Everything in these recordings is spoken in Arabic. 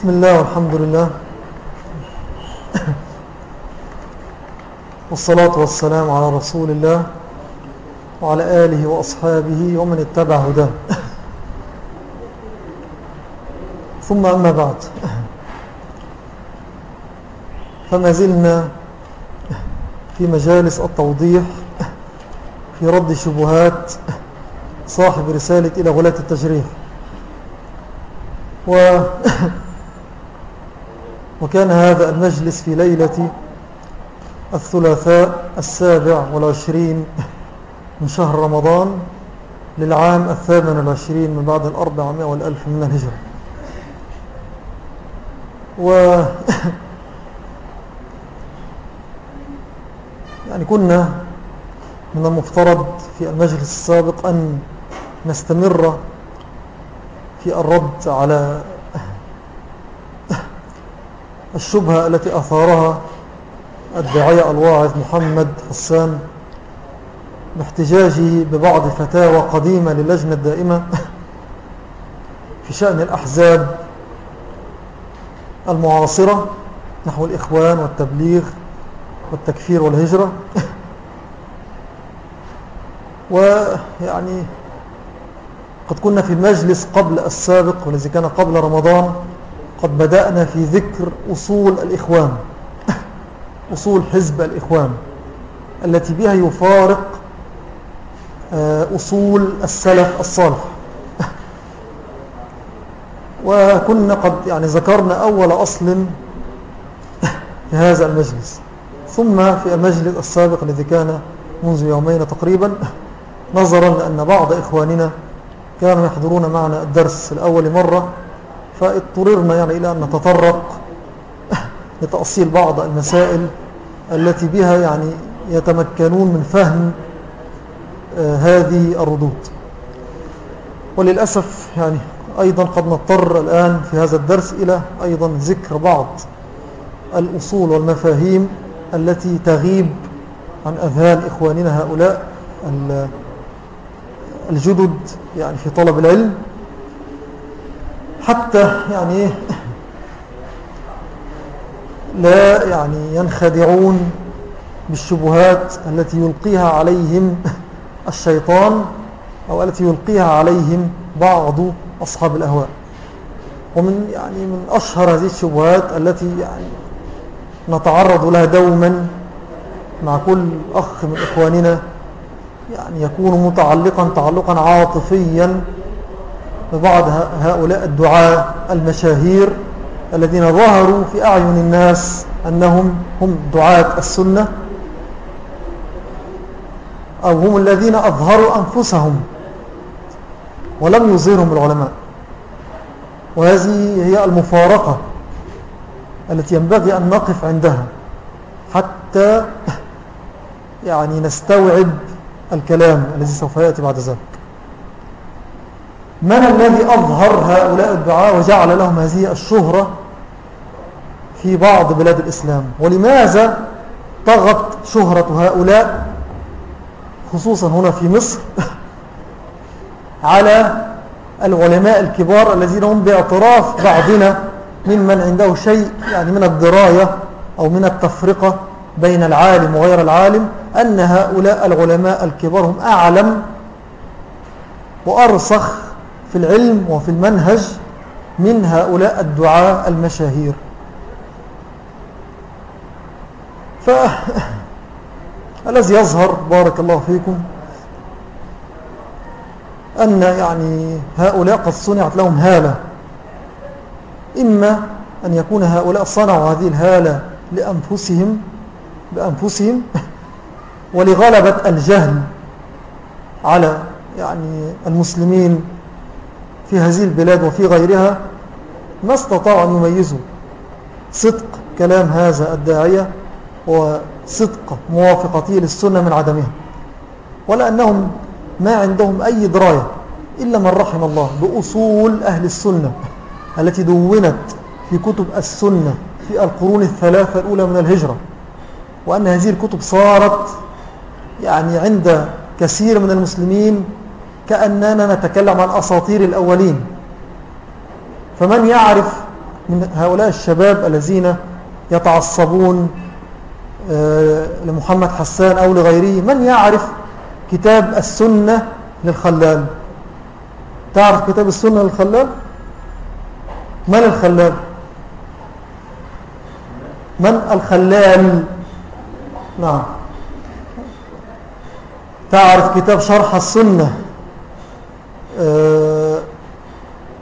بسم الله والحمد لله. والصلاة والسلام على رسول الله وعلى آله وأصحابه ومن اتبع هداه. ثم أما بعد. فما زلنا في مجالس التوضيح في رد شبهات صاحب رسالة إلى غلاة التجريح. و وكان هذا المجلس في ليلة الثلاثاء السابع والعشرين من شهر رمضان للعام الثامن والعشرين من بعد الأربعمائة والألف من الهجرة. و يعني كنا من المفترض في المجلس السابق أن نستمر في الرد على الشبهة التي أثارها الداعية الواعظ محمد حسان باحتجاجه ببعض فتاوى قديمة للجنة الدائمة في شأن الأحزاب المعاصرة نحو الإخوان والتبليغ والتكفير والهجرة ويعني قد كنا في المجلس قبل السابق والذي كان قبل رمضان. قد بدأنا في ذكر أصول الإخوان أصول حزب الإخوان التي بها يفارق آه، أصول السلف الصالح. وكنا قد يعني ذكرنا أول أصل في هذا المجلس. ثم في المجلس السابق الذي كان منذ يومين تقريبا نظرا لأن بعض إخواننا كانوا يحضرون معنا الدرس الأول مرة. فاضطررنا يعني إلى أن نتطرق لتأصيل بعض المسائل التي بها يعني يتمكنون من فهم آه، هذه الردود. وللأسف يعني أيضا قد نضطر الآن في هذا الدرس إلى أيضا ذكر بعض الأصول والمفاهيم التي تغيب عن أذهان إخواننا هؤلاء الجدد يعني في طلب العلم. حتى يعني لا يعني ينخدعون بالشبهات التي يلقيها عليهم الشيطان أو التي يلقيها عليهم بعض أصحاب الأهواء. ومن يعني من أشهر هذه الشبهات التي يعني نتعرض لها دوما مع كل أخ من إخواننا يعني يكون متعلقا تعلقا عاطفيا ببعض هؤلاء الدعاء المشاهير الذين ظهروا في أعين الناس أنهم هم دعاة السنة أو هم الذين أظهروا أنفسهم ولم يظهرهم العلماء. وهذه هي المفارقة التي ينبغي أن نقف عندها حتى يعني نستوعب الكلام الذي سوف يأتي بعد ذلك. من الذي أظهر هؤلاء الدعاء وجعل لهم هذه الشهرة في بعض بلاد الإسلام؟ ولماذا طغت شهرة هؤلاء خصوصا هنا في مصر على العلماء الكبار الذين هم باعتراف بعضنا ممن عنده شيء يعني من الدراية أو من التفرقة بين العالم وغير العالم أن هؤلاء العلماء الكبار هم أعلم وأرسخ في العلم وفي المنهج من هؤلاء الدعاء المشاهير. فالذي يظهر بارك الله فيكم أن يعني هؤلاء قد صنعت لهم هالة إما أن يكون هؤلاء صنعوا هذه الهالة لأنفسهم بأنفسهم ولغلبة الجهل على يعني المسلمين في هذه البلاد وفي غيرها ما استطاعوا أن يميزوا صدق كلام هذا الداعية وصدق موافقته للسنة من عدمها. ولا أنهم ما عندهم أي دراية إلا من رحم الله بأصول أهل السنة التي دونت في كتب السنة في القرون الثلاثة الأولى من الهجرة. وأن هذه الكتب صارت يعني عند كثير من المسلمين كأننا نتكلم عن أساطير الأولين. فمن يعرف من هؤلاء الشباب الذين يتعصبون آه، لمحمد حسان أو لغيره من يعرف كتاب السنة للخلال؟ تعرف كتاب السنة للخلال؟ من الخلال؟ من الخلال؟ نعم. تعرف كتاب شرح السنة؟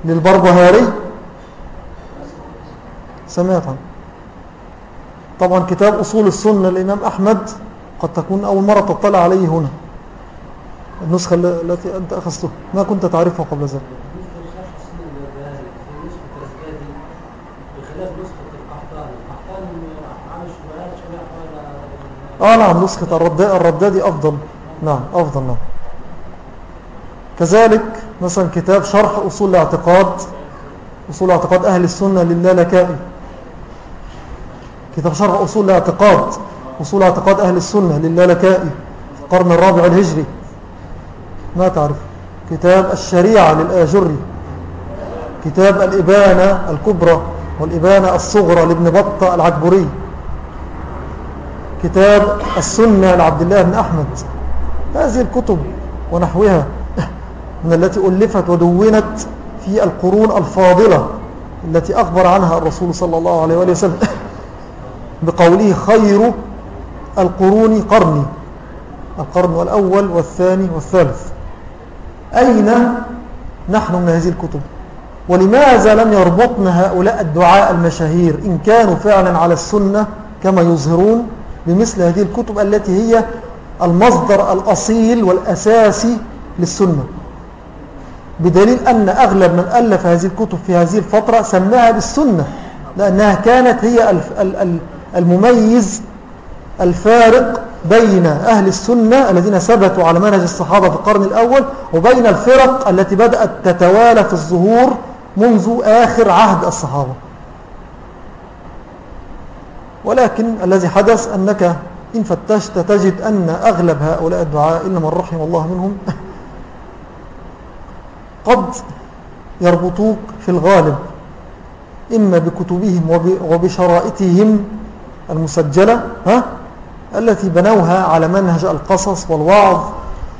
للبربهاري. سمعت عنه طبعا كتاب أصول السنة للإمام أحمد قد تكون أول مرة تطلع عليه هنا. النسخة التي أنت أخذتها ما كنت تعرفها قبل ذلك؟ آه نعم نسخة الردادي أفضل. نعم أفضل نعم. كذلك مثلا كتاب شرح أصول الاعتقاد أصول اعتقاد أهل السنة لله لكائي كتاب شرح أصول الاعتقاد أصول اعتقاد أهل السنة لله لكائي في القرن الرابع الهجري. ما تعرف؟ كتاب الشريعة للآجري كتاب الإبانة الكبرى والإبانة الصغرى لابن بطة العكبري. كتاب السنة لعبد الله بن أحمد. هذه الكتب ونحوها. من التي ألفت ودونت في القرون الفاضلة التي أخبر عنها الرسول صلى الله عليه وسلم بقوله خير القرون قرني القرن الأول والثاني والثالث. أين نحن من هذه الكتب؟ ولماذا لم يربطنا هؤلاء الدعاء المشاهير إن كانوا فعلا على السنة كما يظهرون بمثل هذه الكتب التي هي المصدر الأصيل والأساسي للسنة؟ بدليل أن أغلب من ألف هذه الكتب في هذه الفترة سماها بالسنة لأنها كانت هي المميز الفارق بين أهل السنة الذين ثبتوا على منهج الصحابة في القرن الأول وبين الفرق التي بدأت تتوالى في الظهور منذ آخر عهد الصحابة. ولكن الذي حدث أنك إن فتشت تجد أن أغلب هؤلاء الدعاء إلا من رحم الله منهم. قد يربطوك في الغالب إما بكتبهم وبشرائطهم المسجلة ها التي بنوها على منهج القصص والوعظ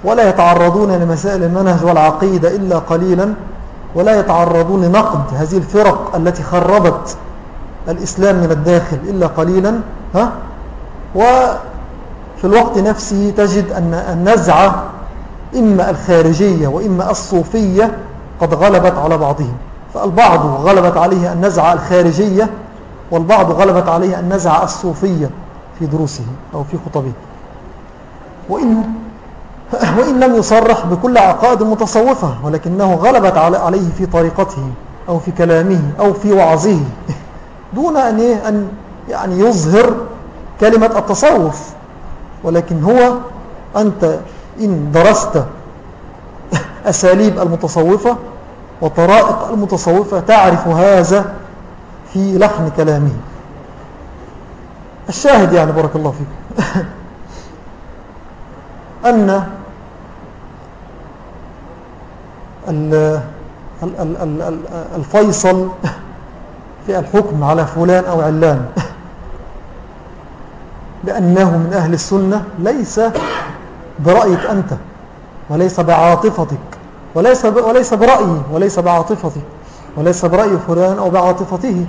ولا يتعرضون لمسائل المنهج والعقيدة إلا قليلا ولا يتعرضون لنقد هذه الفرق التي خربت الإسلام من الداخل إلا قليلا ها. وفي الوقت نفسه تجد أن النزعة إما الخارجية وإما الصوفية قد غلبت على بعضهم فالبعض غلبت عليه النزعة الخارجية والبعض غلبت عليه النزعة الصوفية في دروسه أو في خطبه وإن, وإن لم يصرح بكل عقائد متصوفة ولكنه غلبت عليه في طريقته أو في كلامه أو في وعظه دون أن, أن يعني يظهر كلمة التصوف ولكن هو أنت إن درست أساليب المتصوفة وطرائق المتصوفة تعرف هذا في لحن كلامه. الشاهد يعني بارك الله فيك. أن الفيصل في الحكم على فلان أو علان. بأنه من أهل السنة ليس برأيك أنت وليس بعاطفتك. وليس, وليس برأيي وليس بعاطفتي. وليس برأي فلان أو بعاطفته.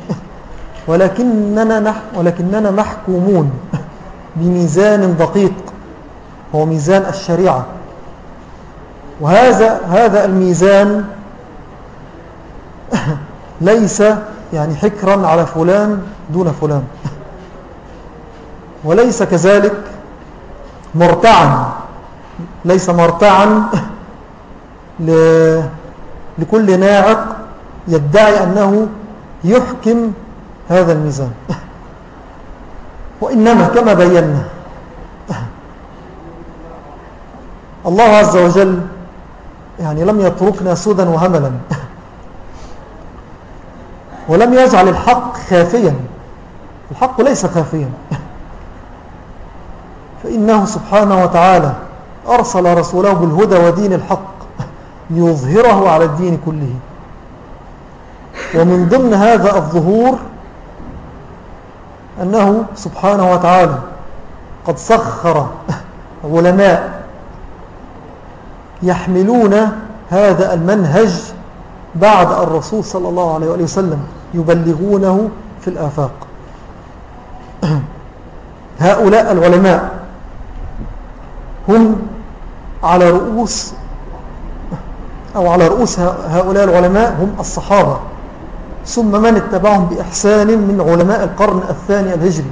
ولكننا, نح ولكننا محكومون بميزان دقيق هو ميزان الشريعة. وهذا هذا الميزان ليس يعني حكرا على فلان دون فلان. وليس كذلك مرتعا. ليس مرتعا لكل ناعق يدعي أنه يحكم هذا الميزان. وإنما كما بينا. الله عز وجل يعني لم يتركنا سودا وهملا. ولم يجعل الحق خافيا. الحق ليس خافيا. فإنه سبحانه وتعالى أرسل رسوله بالهدى ودين الحق ليظهره على الدين كله. ومن ضمن هذا الظهور أنه سبحانه وتعالى قد سخر علماء يحملون هذا المنهج بعد الرسول صلى الله عليه وسلم يبلغونه في الآفاق. هؤلاء العلماء هم على رؤوس أو على رؤوس هؤلاء العلماء هم الصحابة. ثم من اتبعهم بإحسان من علماء القرن الثاني الهجري.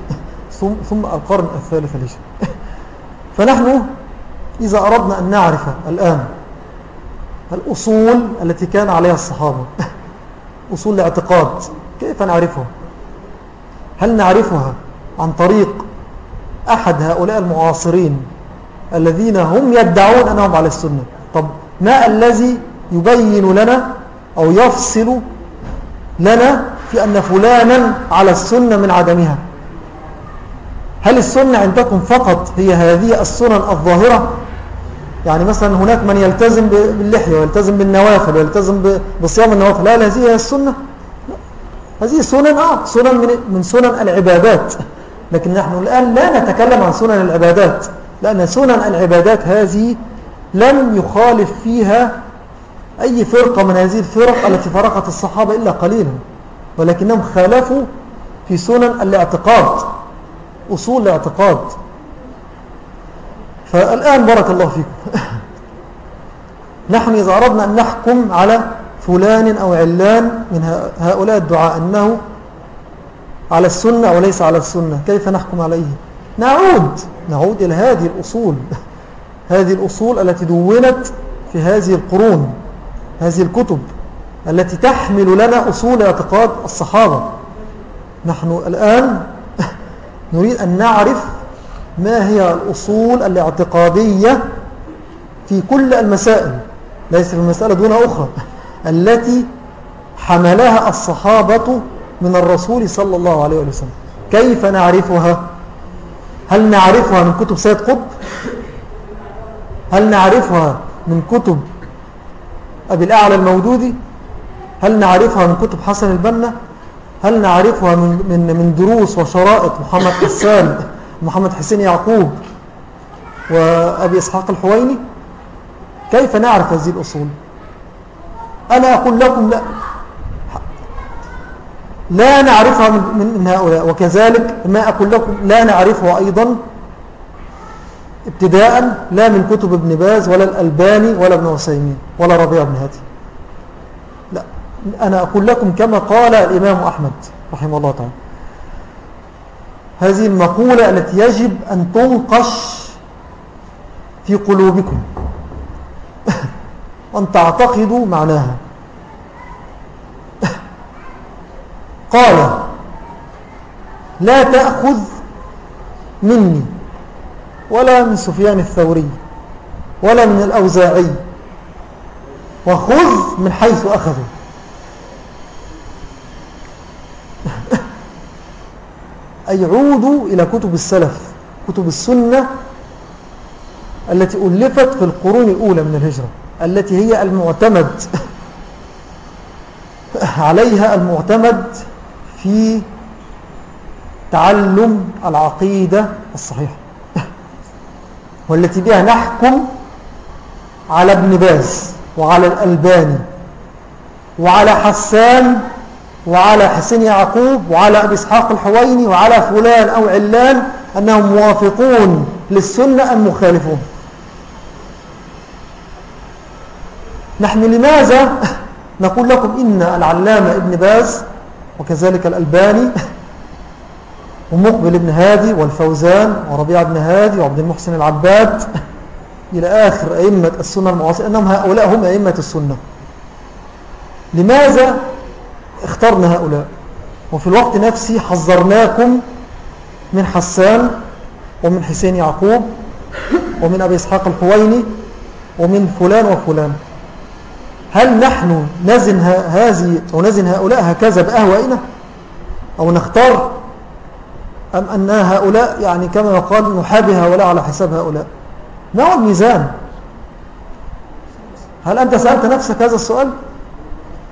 ثم القرن الثالث الهجري. فنحن إذا أردنا أن نعرف الآن الأصول التي كان عليها الصحابة أصول الاعتقاد كيف نعرفها؟ هل نعرفها عن طريق أحد هؤلاء المعاصرين الذين هم يدعون أنهم على السنة. طب ما الذي يبين لنا أو يفصل لنا في أن فلانا على السنة من عدمها؟ هل السنة عندكم فقط هي هذه السنن الظاهرة؟ يعني مثلا هناك من يلتزم باللحية ويلتزم بالنوافل ويلتزم بصيام النوافل. لا هذه هي السنة. هذه سنن آه سنن من, من سنن العبادات. لكن نحن الآن لا نتكلم عن سنن العبادات. لأن سنن العبادات هذه لم يخالف فيها أي فرقة من هذه الفرق التي فرقت الصحابة إلا قليلا ولكنهم خالفوا في سنن الاعتقاد أصول الاعتقاد. فالآن بارك الله فيكم. نحن إذا أردنا أن نحكم على فلان أو علان من هؤلاء الدعاء أنه على السنة أو ليس على السنة كيف نحكم عليه؟ نعود نعود إلى هذه الأصول هذه الأصول التي دونت في هذه القرون هذه الكتب التي تحمل لنا أصول اعتقاد الصحابة. نحن الآن نريد أن نعرف ما هي الأصول الاعتقادية في كل المسائل ليس في المسألة دون أخرى التي حملها الصحابة من الرسول صلى الله عليه وسلم. كيف نعرفها؟ هل نعرفها من كتب سيد قطب؟ هل نعرفها من كتب أبي الأعلى المودودي؟ هل نعرفها من كتب حسن البنا؟ هل نعرفها من, من, من دروس وشرائط محمد حسان محمد حسين يعقوب وأبي إسحاق الحويني؟ كيف نعرف هذه الأصول؟ أنا أقول لكم لا. لا نعرفها من, هؤلاء. وكذلك ما أقول لكم لا نعرفها أيضا ابتداء لا من كتب ابن باز ولا الألباني ولا ابن عسيمين ولا ربيع بن هاتي. لا أنا أقول لكم كما قال الإمام أحمد رحمه الله تعالى. هذه المقولة التي يجب أن تنقش في قلوبكم. أن تعتقدوا معناها. قال لا تأخذ مني ولا من سفيان الثوري ولا من الأوزاعي وخذ من حيث أخذوا. أي عودوا إلى كتب السلف كتب السنة التي ألفت في القرون الأولى من الهجرة التي هي المعتمد. عليها المعتمد في تعلم العقيدة الصحيحة. والتي بها نحكم على ابن باز وعلى الألباني وعلى حسان وعلى حسين يعقوب وعلى أبي إسحاق الحويني وعلى فلان أو علان أنهم موافقون للسنة أم مخالفون. نحن لماذا نقول لكم إن العلامة ابن باز وكذلك الألباني ومقبل ابن هادي والفوزان وربيع ابن هادي وعبد المحسن العباد إلى آخر أئمة السنة المعاصرة. أنهم هؤلاء هم أئمة السنة. لماذا اخترنا هؤلاء؟ وفي الوقت نفسه حذرناكم من حسان ومن حسين يعقوب ومن أبي إسحاق الحويني ومن فلان وفلان. هل نحن نزن هذه أو نزن هؤلاء هكذا بأهوائنا؟ أو نختار؟ أم أن هؤلاء يعني كما يقال نحابي هؤلاء على حساب هؤلاء؟ هو الميزان؟ هل أنت سألت نفسك هذا السؤال؟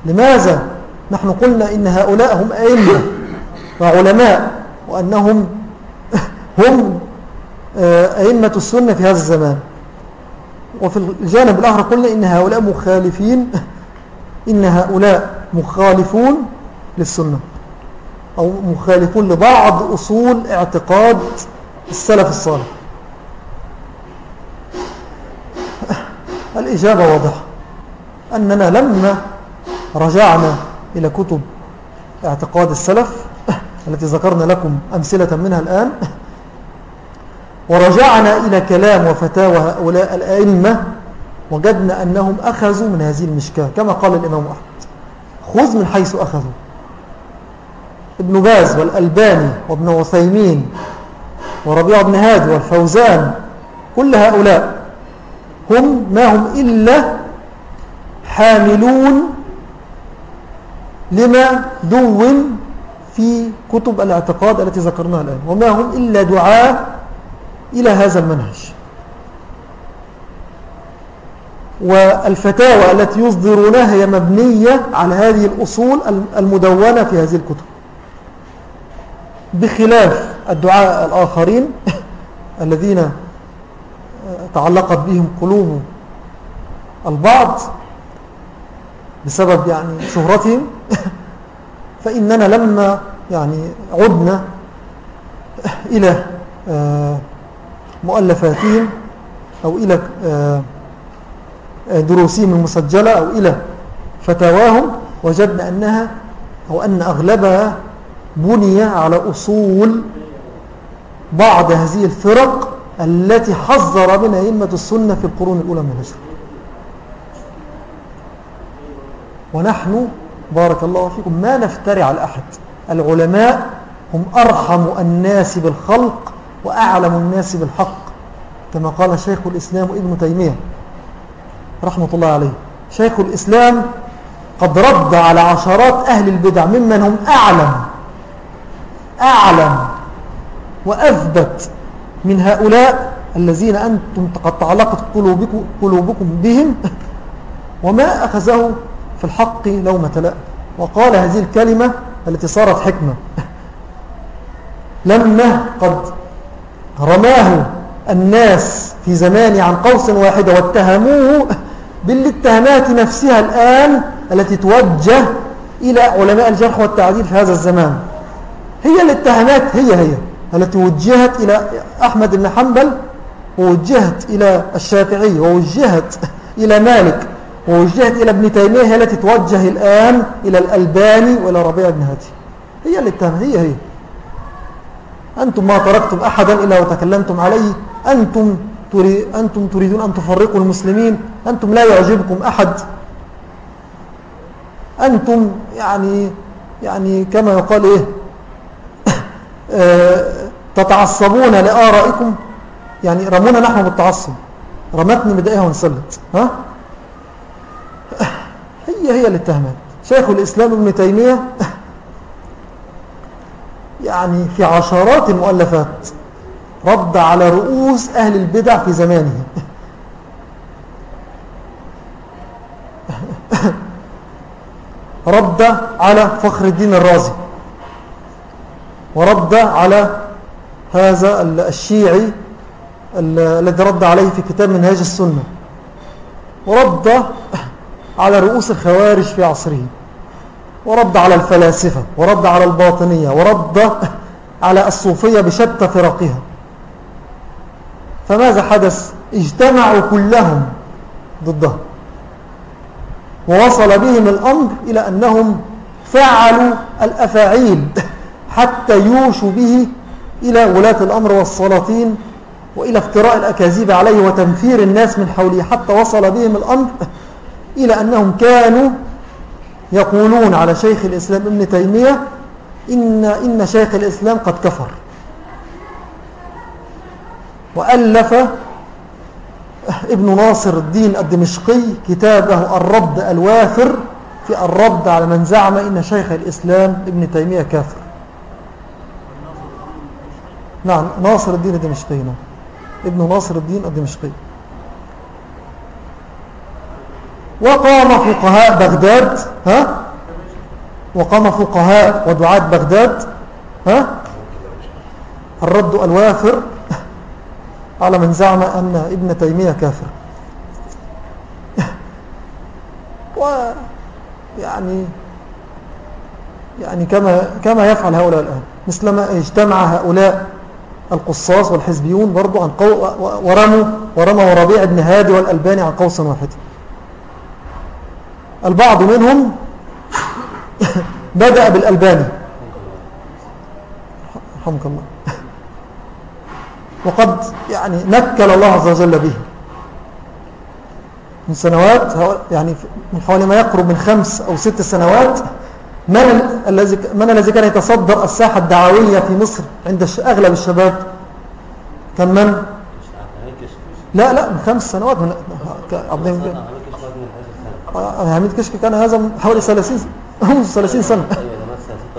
لماذا نحن قلنا إن هؤلاء هم أئمة وعلماء وأنهم هم آه، أئمة السنة في هذا الزمان؟ وفي الجانب الآخر قلنا إن هؤلاء مخالفين إن هؤلاء مخالفون للسنة أو مخالفون لبعض أصول اعتقاد السلف الصالح. الإجابة واضحة أننا لما رجعنا إلى كتب اعتقاد السلف التي ذكرنا لكم أمثلة منها الآن ورجعنا إلى كلام وفتاوى هؤلاء الأئمة وجدنا أنهم أخذوا من هذه المشكاة. كما قال الإمام أحمد خذ من حيث أخذوا. ابن باز والألباني وابن وثيمين وربيع بن هادي والفوزان كل هؤلاء هم ما هم إلا حاملون لما دون في كتب الاعتقاد التي ذكرناها الآن. وما هم إلا دعاء إلى هذا المنهج. والفتاوى التي يصدرونها هي مبنية على هذه الأصول المدونة في هذه الكتب. بخلاف الدعاء الآخرين الذين تعلقت بهم قلوب البعض بسبب يعني شهرتهم فإننا لما يعني عدنا إلى آه، مؤلفاتهم أو إلى آه، دروسهم المسجلة أو إلى فتاواهم وجدنا أنها أو أن أغلبها بني على أصول بعض هذه الفرق التي حذر منها أئمة السنة في القرون الأولى من الهجرة. ونحن بارك الله فيكم ما نفترع على أحد العلماء هم أرحم الناس بالخلق وأعلم الناس بالحق كما قال شيخ الإسلام ابن تيمية رحمة الله عليه. شيخ الإسلام قد رد على عشرات أهل البدع ممن هم أعلم أعلم وأثبت من هؤلاء الذين أنتم قد تعلقت قلوبكم, قلوبكم بهم وما أخذه في الحق لومة لأ وقال هذه الكلمة التي صارت حكمة. لما قد رماه الناس في زمان عن قوس واحدة واتهموه بالاتهامات نفسها الآن التي توجه إلى علماء الجرح والتعديل في هذا الزمان. هي الاتهامات هي هي التي وجهت إلى أحمد بن حنبل ووجهت إلى الشافعي ووجهت إلى مالك ووجهت إلى ابن تيمية التي توجه الآن إلى الألباني وإلى ربيع بن هادي هي الاتهامات هي هي. أنتم ما تركتم أحدا إلا وتكلمتم عليه. أنتم, أنتم تريدون أن تفرقوا المسلمين. أنتم لا يعجبكم أحد. أنتم يعني يعني كما يقال إيه؟ آه، تتعصبون لآرائكم. يعني رمونا نحن بالتعصب. رمتني بدائها وانسلت. ها؟ هي هي الاتهامات شيخ الإسلام ابن تيمية يعني في عشرات المؤلفات رد على رؤوس أهل البدع في زمانه. رد على فخر الدين الرازي. ورد على هذا الشيعي الذي رد عليه في كتاب منهاج السنة. ورد على رؤوس الخوارج في عصره. ورد على الفلاسفة ورد على الباطنية ورد على الصوفية بشتى فرقها. فماذا حدث؟ اجتمعوا كلهم ضده. ووصل بهم الأمر إلى أنهم فعلوا الأفاعيل حتى يوشوا به إلى ولاة الأمر والسلاطين وإلى افتراء الأكاذيب عليه وتنفير الناس من حوله حتى وصل بهم الأمر إلى أنهم كانوا يقولون على شيخ الإسلام ابن تيمية إن, إن شيخ الإسلام قد كفر. وألف ابن ناصر الدين الدمشقي كتابه الرد الوافر في الرد على من زعم إن شيخ الإسلام ابن تيمية كافر. نعم ناصر الدين الدمشقي نعم. ابن ناصر الدين الدمشقي. وقام فقهاء بغداد ها؟ وقام فقهاء ودعاة بغداد ها؟ الرد الوافر. على من زعم أن ابن تيمية كافر. ويعني يعني كما, كما يفعل هؤلاء الآن. مثلما اجتمع هؤلاء القصاص والحزبيون برضو عن قو ورموا ورموا ربيع بن هادي والألباني عن قوس واحد. البعض منهم بدأ بالألباني. رحمك الله. وقد يعني نكل الله عز وجل به. من سنوات يعني من حوالي ما يقرب من خمس أو ست سنوات من الذي من الذي كان يتصدر الساحة الدعوية في مصر عند أغلب الشباب؟ كان من؟ لا لا من خمس سنوات من عبد حميد كشك كان هذا حوالي 30 30 سنة.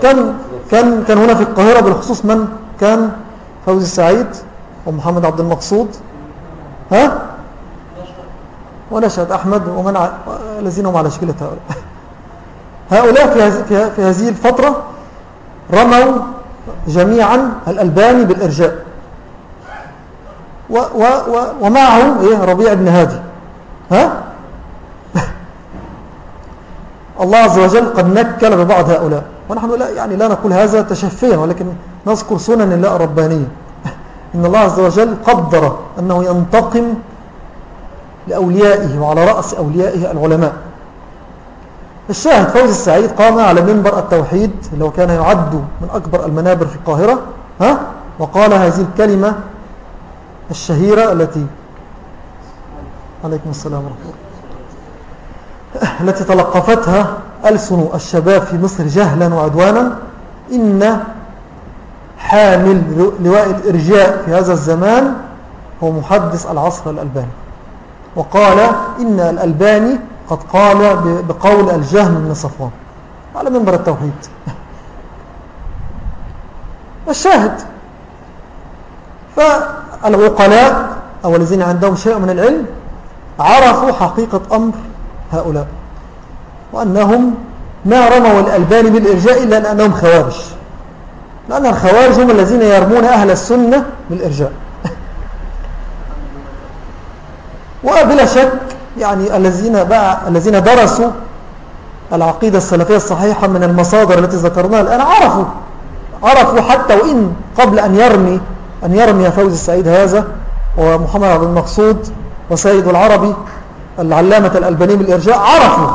كان كان كان هنا في القاهرة بالخصوص من؟ كان فوزي السعيد ومحمد عبد المقصود. ها؟ ونشهد أحمد ومن الذين هم على شكلة هؤلاء. هؤلاء في, في هذه الفترة رموا جميعا الألباني بالإرجاء. و و و ومعه إيه؟ ربيع بن هادي. ها؟ الله عز وجل قد نكل ببعض هؤلاء. ونحن لا يعني لا نقول هذا تشفيا ولكن نذكر سنن الله الربانية. إن الله عز وجل قدر أنه ينتقم لأوليائه وعلى رأس أوليائه العلماء. الشاهد فوز السعيد قام على منبر التوحيد اللي هو كان يعد من أكبر المنابر في القاهرة ها؟ وقال هذه الكلمة الشهيرة التي عليكم السلام ورحمة الله. التي تلقفتها ألسن الشباب في مصر جهلا وعدوانا إن حامل لواء الإرجاء في هذا الزمان هو محدث العصر الألباني. وقال إن الألباني قد قال بقول الجهم من صفوان على منبر التوحيد. الشاهد فالعقلاء أو الذين عندهم شيء من العلم عرفوا حقيقة أمر هؤلاء وأنهم ما رموا الألباني بالإرجاء إلا لأنهم خوارج. لأن الخوارج هم الذين يرمون أهل السنة بالإرجاء. وبلا شك يعني الذين بقى الذين درسوا العقيدة السلفية الصحيحة من المصادر التي ذكرناها الآن عرفوا عرفوا حتى وإن قبل أن يرمي أن يرمي فوز السعيد هذا ومحمد عبد المقصود وسيد العربي العلامة الألباني بالإرجاء عرفوا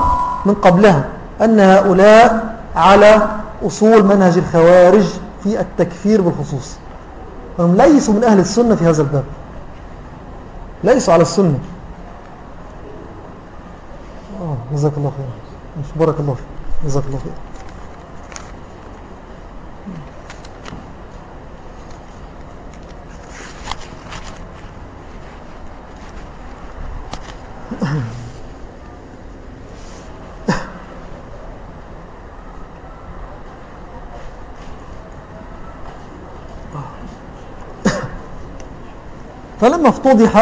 من قبلها أن هؤلاء على أصول منهج الخوارج في التكفير بالخصوص. هم ليسوا من أهل السنة في هذا الباب. ليسوا على السنة. آه جزاك الله خير بارك الله فيك. جزاك الله خير فلما افتضح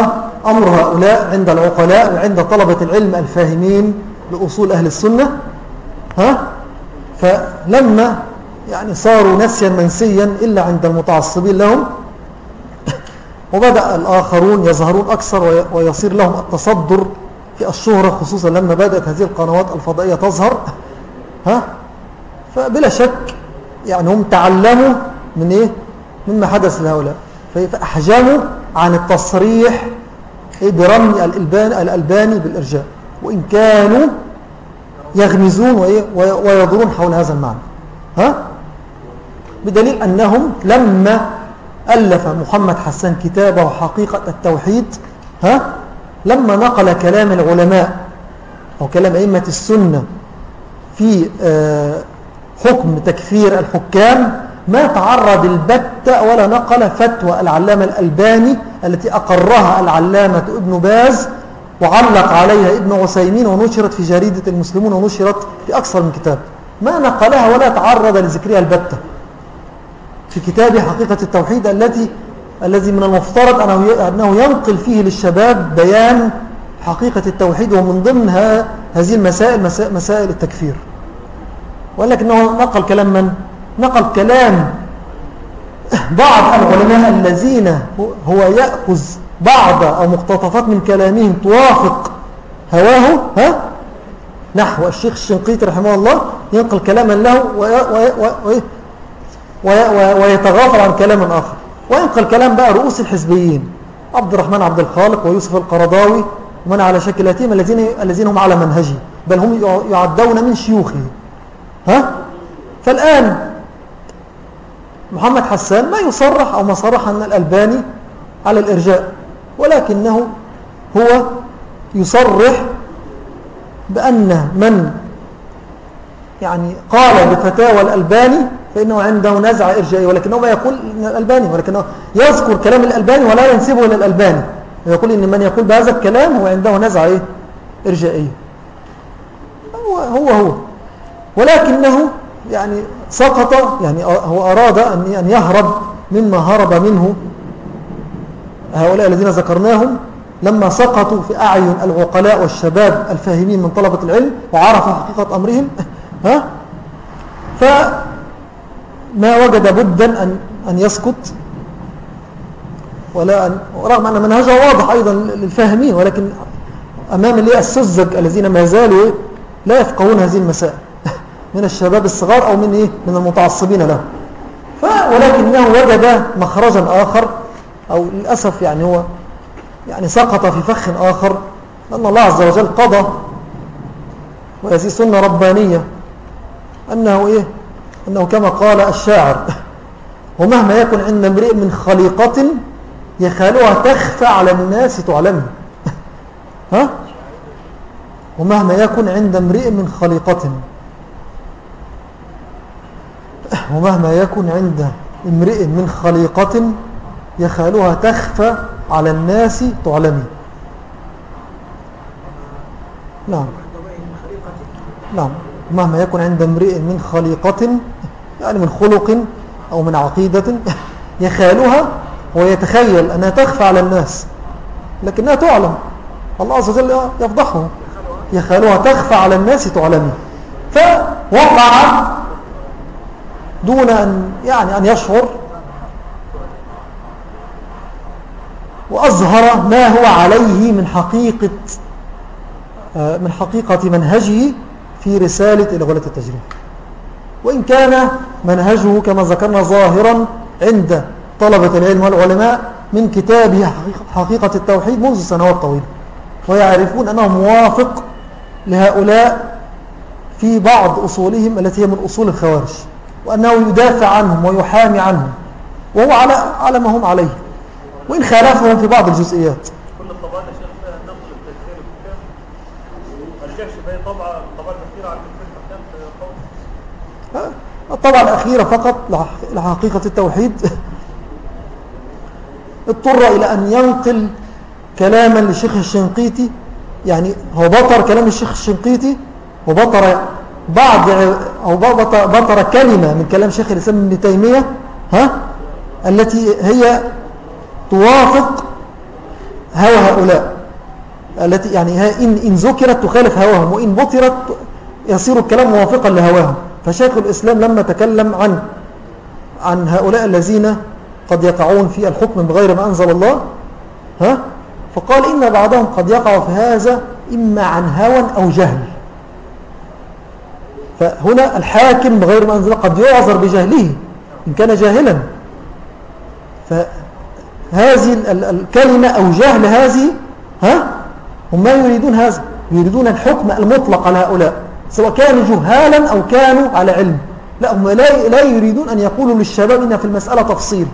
أمر هؤلاء عند العقلاء وعند طلبة العلم الفاهمين لأصول أهل السنة ها؟ فلما يعني صاروا نسيا منسيا إلا عند المتعصبين لهم وبدأ الآخرون يظهرون أكثر ويصير لهم التصدر في الشهرة خصوصا لما بدأت هذه القنوات الفضائية تظهر ها؟ فبلا شك يعني هم تعلموا من إيه؟ مما حدث لهؤلاء فأحجموا عن التصريح برمي الألباني, الألباني بالإرجاء وإن كانوا يغمزون ويدورون حول هذا المعنى ها؟ بدليل أنهم لما ألف محمد حسان كتابه حقيقة التوحيد ها؟ لما نقل كلام العلماء أو كلام أئمة السنة في آه، حكم تكفير الحكام ما تعرض البتة ولا نقل فتوى العلامة الألباني التي أقرها العلامة ابن باز وعلق عليها ابن عسيمين ونشرت في جريدة المسلمون ونشرت في أكثر من كتاب. ما نقلها ولا تعرض لذكرها البتة. في كتاب حقيقة التوحيد التي الذي من المفترض أنه ينقل فيه للشباب بيان حقيقة التوحيد ومن ضمنها هذه المسائل مسائل التكفير. ولكنه نقل كلام من؟ نقل كلام بعض العلماء الذين هو يأخذ بعض أو مقتطفات من كلامهم توافق هواه ها؟ نحو الشيخ الشنقيطي رحمه الله ينقل كلاما له ويتغافل عن كلام آخر. وينقل كلام بقى رؤوس الحزبيين عبد الرحمن عبد الخالق ويوسف القرضاوي ومن على شكلاتهم الذين الذين هم على منهجه بل هم يعدون من شيوخه ها؟ فالآن محمد حسان ما يصرح أو ما صرح أن الألباني على الإرجاء ولكنه هو يصرح بأن من يعني قال بفتاوى الألباني فإنه عنده نزع إرجائي ولكنه ما يقول إن الألباني ولكنه يذكر كلام الألباني ولا ينسبه إلى الألباني ويقول إن من يقول بهذا الكلام هو عنده نزع إيه؟ إرجائي هو هو, هو ولكنه يعني سقط يعني هو أراد أن يهرب مما هرب منه. هؤلاء الذين ذكرناهم لما سقطوا في أعين العقلاء والشباب الفاهمين من طلبة العلم وعرفوا حقيقة أمرهم. ها؟ فما وجد بدا أن, أن يسقط ولا أن رغم أن منهجه واضح أيضا للفاهمين ولكن أمام اللي السذج الذين ما زالوا لا يفقهون هذه المسائل. من الشباب الصغار أو من, إيه؟ من المتعصبين له. ولكنه وجد مخرجا آخر أو للأسف يعني هو يعني سقط في فخ آخر لأن الله عز وجل قضى وهذه سنة ربانية أنه إيه؟ أنه كما قال الشاعر ومهما يكن عند امرئ من خليقة يخالها تخفى على الناس تعلمه ها؟ ومهما يكن عند امرئ من خليقة ومهما يكن عند امرئ من خليقة يخالها تخفى على الناس تعلمي. نعم. نعم. مهما يكن عند امرئ من خليقة يعني من خلق أو من عقيدة يخالها ويتخيل أنها تخفى على الناس لكنها تعلم. الله عز وجل يفضحه. يخالها تخفى على الناس تعلمي. فوقع دون أن يعني أن يشعر. وأظهر ما هو عليه من حقيقة من حقيقة منهجه في رسالة إلى غلة التجريب وإن كان منهجه كما ذكرنا ظاهرا عند طلبة العلم والعلماء من كتابه حقيقة التوحيد منذ سنوات طويلة. ويعرفون أنه موافق لهؤلاء في بعض أصولهم التي هي من أصول الخوارج. وأنه يدافع عنهم ويحامي عنهم وهو على, على ما هم عليه. وإن خالفهم في بعض الجزئيات. كل الطبعات يا شيخ فيها ما رجعش في طبعة الطبعة الأخيرة الطبعة الأخيرة فقط لحقيقة التوحيد. اضطر إلى أن ينقل كلاما للشيخ الشنقيطي يعني هو بطر كلام الشيخ الشنقيطي وبطر بعض أو بطر كلمة من كلام شيخ الإسلام ابن تيمية ها؟ التي هي توافق هوى هؤلاء. التي يعني إن, إن ذكرت تخالف هواهم وإن بطرت يصير الكلام موافقا لهواهم. فشيخ الإسلام لما تكلم عن عن هؤلاء الذين قد يقعون في الحكم بغير ما أنزل الله ها؟ فقال إن بعضهم قد يقع في هذا إما عن هوى أو جهل. فهنا الحاكم بغير ما أنزل قد يعذر بجهله إن كان جاهلا. فهذه الكلمة أو جهل هذه ها؟ هم ما يريدون هذا يريدون الحكم المطلق على هؤلاء سواء كانوا جهالا أو كانوا على علم. لا هم لا, لا يريدون أن يقولوا للشباب إن في المسألة تفصيل.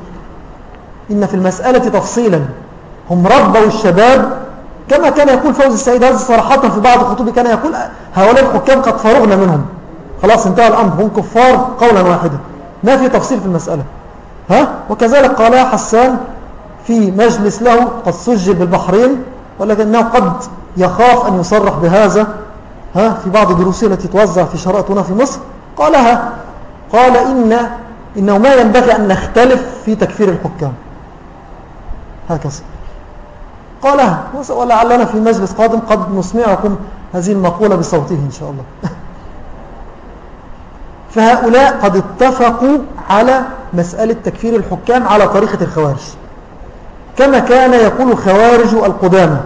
إن في المسألة تفصيلا. هم ربوا الشباب كما كان يقول فوز السيد هذا صراحة في بعض خطوبه كان يقول هؤلاء الحكام قد فرغنا منهم. خلاص انتهى الأمر. هم كفار قولا واحدا. ما في تفصيل في المسألة. ها؟ وكذلك قال حسان في مجلس له قد سجل بالبحرين ولكنه قد يخاف أن يصرح بهذا. ها؟ في بعض دروسه التي توزع في شرائطنا في مصر. قالها قال إن إنه ما ينبغي أن نختلف في تكفير الحكام. هكذا. قالها ولعلنا في مجلس قادم قد نسمعكم هذه المقولة بصوته إن شاء الله. فهؤلاء قد اتفقوا على مسألة تكفير الحكام على طريقة الخوارج. كما كان يقول الخوارج القدامى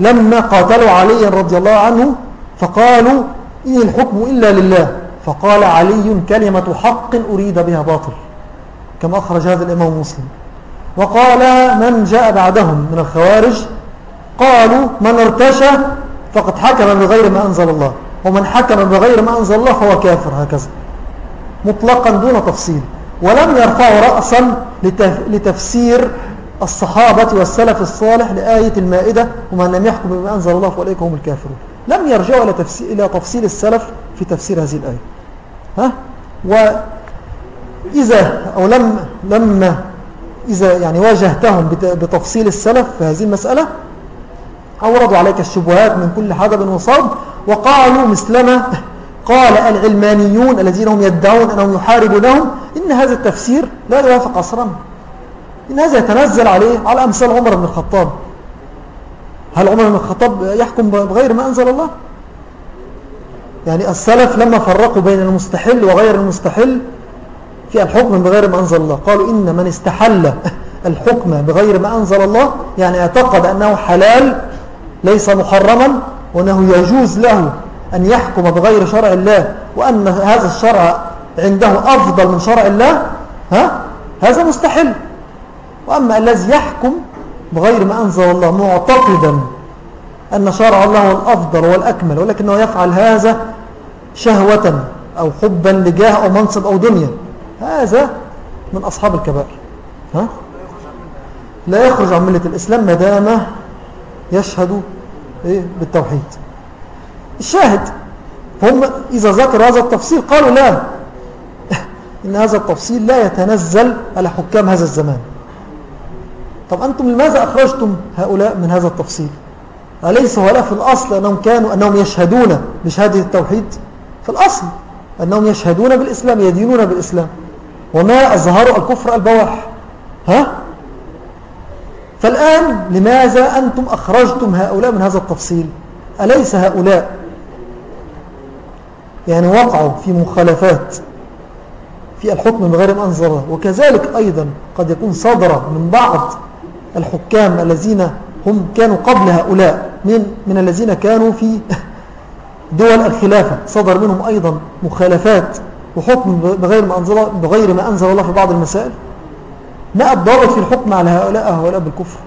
لما قاتلوا علي رضي الله عنه فقالوا إن الحكم إلا لله. فقال علي كلمة حق أريد بها باطل كما أخرج هذا الإمام مسلم. وقال من جاء بعدهم من الخوارج؟ قالوا من ارتشى فقد حكم بغير ما أنزل الله. ومن حكم بغير ما أنزل الله فهو كافر هكذا. مطلقا دون تفصيل. ولم يرفعوا رأسا لتفسير الصحابة والسلف الصالح لآية المائدة ومن لم يحكم بما أنزل الله فأولئك هم الكافرون. لم يرجعوا إلى تفسير, إلى تفصيل السلف في تفسير هذه الآية. ها؟ وإذا أو لم لما إذا يعني واجهتهم بتفصيل السلف في هذه المسألة أوردوا عليك الشبهات من كل حدب وصاب وقالوا مثلما قال العلمانيون الذين هم يدعون أنهم يحاربونهم إن هذا التفسير لا يوافق عصرنا إن هذا يتنزل عليه على أمثال عمر بن الخطاب. هل عمر بن الخطاب يحكم بغير ما أنزل الله؟ يعني السلف لما فرقوا بين المستحل وغير المستحل في الحكم بغير ما أنزل الله. قالوا إن من استحل الحكم بغير ما أنزل الله يعني اعتقد أنه حلال ليس محرما. وأنه يجوز له أن يحكم بغير شرع الله وأن هذا الشرع عنده أفضل من شرع الله ها؟ هذا مستحل وأما الذي يحكم بغير ما أنزل الله معتقدا أن شرع الله هو الأفضل والأكمل ولكنه يفعل هذا شهوة أو حبا لجاه أو منصب أو دنيا هذا من أصحاب الكبائر ها؟ لا يخرج عن ملة الإسلام ما دام يشهد إيه؟ بالتوحيد. الشاهد هم إذا ذكروا هذا التفصيل قالوا لا. إن هذا التفصيل لا يتنزل على حكام هذا الزمان. طب أنتم لماذا أخرجتم هؤلاء من هذا التفصيل؟ أليس هؤلاء في الأصل أنهم كانوا أنهم يشهدون بشهادة التوحيد؟ في الأصل أنهم يشهدون بالإسلام يدينون بالإسلام. وما أظهروا الكفر البواح ها؟ فالآن لماذا أنتم أخرجتم هؤلاء من هذا التفصيل؟ أليس هؤلاء؟ يعني وقعوا في مخالفات في الحكم بغير ما أنزل الله وكذلك أيضا قد يكون صدر من بعض الحكام الذين هم كانوا قبل هؤلاء من, من الذين كانوا في دول الخلافة. صدر منهم أيضا مخالفات وحكم بغير ما أنزل, بغير ما أنزل الله في بعض المسائل. ما الضابط في الحكم على هؤلاء هؤلاء بالكفر.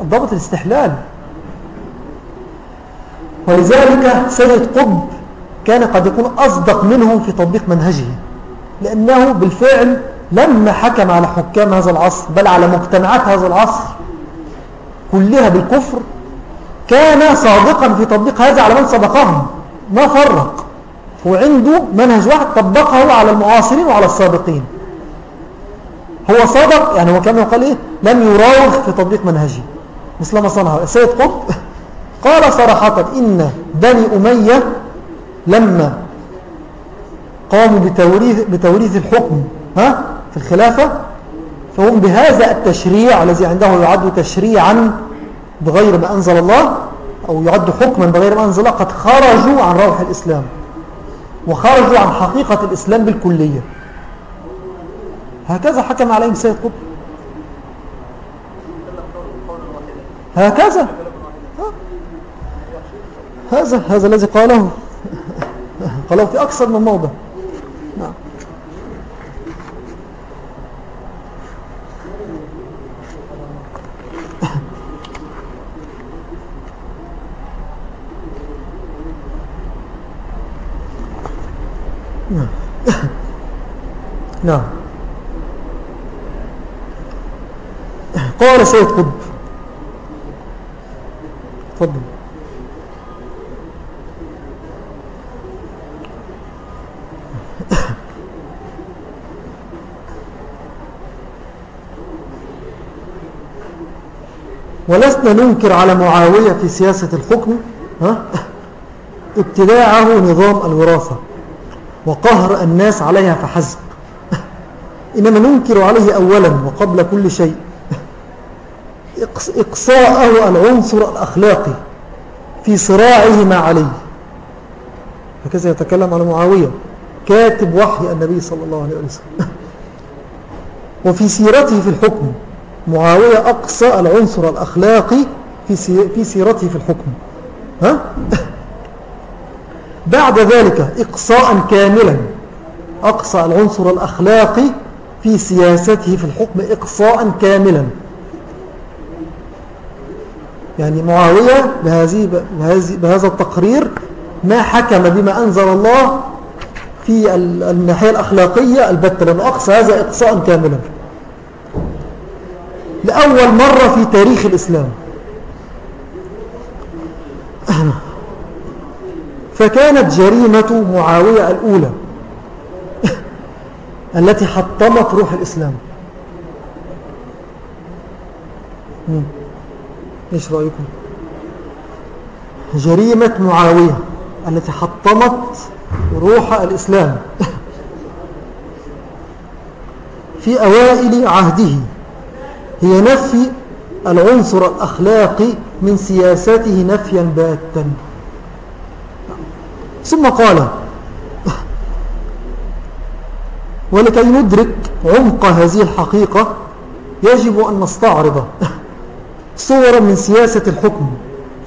الضابط الاستحلال. ولذلك سيد قطب كان قد يكون أصدق منهم في تطبيق منهجه لأنه بالفعل لما حكم على حكام هذا العصر بل على مجتمعات هذا العصر كلها بالكفر كان صادقا في تطبيق هذا على من سبقهم ما فرق. هو عنده منهج واحد طبقه على المعاصرين وعلى السابقين. هو صادق يعني هو كما يقال إيه؟ لم يراوغ في تطبيق منهجه. مثل ما صنعه السيد قطب قال صراحة إن بني أمية لما قاموا بتوريث, بتوريث الحكم ها؟ في الخلافة فهم بهذا التشريع الذي عنده يعد تشريعا بغير ما أنزل الله أو يعد حكما بغير ما أنزل الله قد خرجوا عن روح الإسلام. وخرجوا عن حقيقة الإسلام بالكلية. هكذا حكم عليهم سيد قطب. هكذا. هذا هذا الذي قاله. قاله في أكثر من موضع. نعم نعم نعم قال سيد قطب تفضل ولسنا ننكر على معاوية في سياسة الحكم؟ ابتداعه نظام الوراثة وقهر الناس عليها فحسب. إنما ننكر عليه أولا وقبل كل شيء إقصاءه العنصر الأخلاقي في صراعه مع علي. هكذا يتكلم على معاوية كاتب وحي النبي صلى الله عليه وسلم. وفي سيرته في الحكم معاوية أقصى العنصر الأخلاقي في سيرته في الحكم. ها؟ بعد ذلك إقصاء كاملا أقصى العنصر الأخلاقي في سياسته في الحكم إقصاء كاملا. يعني معاوية بهذه بهذا التقرير ما حكم بما أنزل الله في الناحية الأخلاقية البتة لأنه أقصى هذا إقصاء كاملا. لأول مرة في تاريخ الإسلام. فكانت جريمة معاوية الأولى التي حطمت روح الإسلام. إيش رأيكم؟ جريمة معاوية التي حطمت روح الإسلام. في أوائل عهده هي نفي العنصر الأخلاقي من سياسته نفيا باتا. ثم قال ولكي ندرك عمق هذه الحقيقة يجب أن نستعرض صورا من سياسة الحكم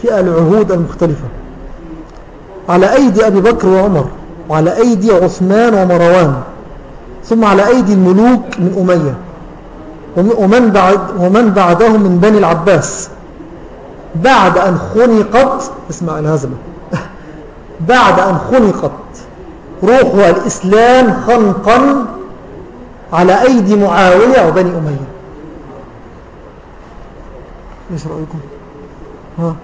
في العهود المختلفة. على أيدي أبي بكر وعمر وعلى أيدي عثمان ومروان ثم على أيدي الملوك من أمية ومن, بعد ومن بعدهم من بني العباس. بعد أن خنقت اسمع الهزمة بعد أن خنقت روح الإسلام خنقا على أيدي معاوية وبني أمية. إيش رأيكم؟ ها؟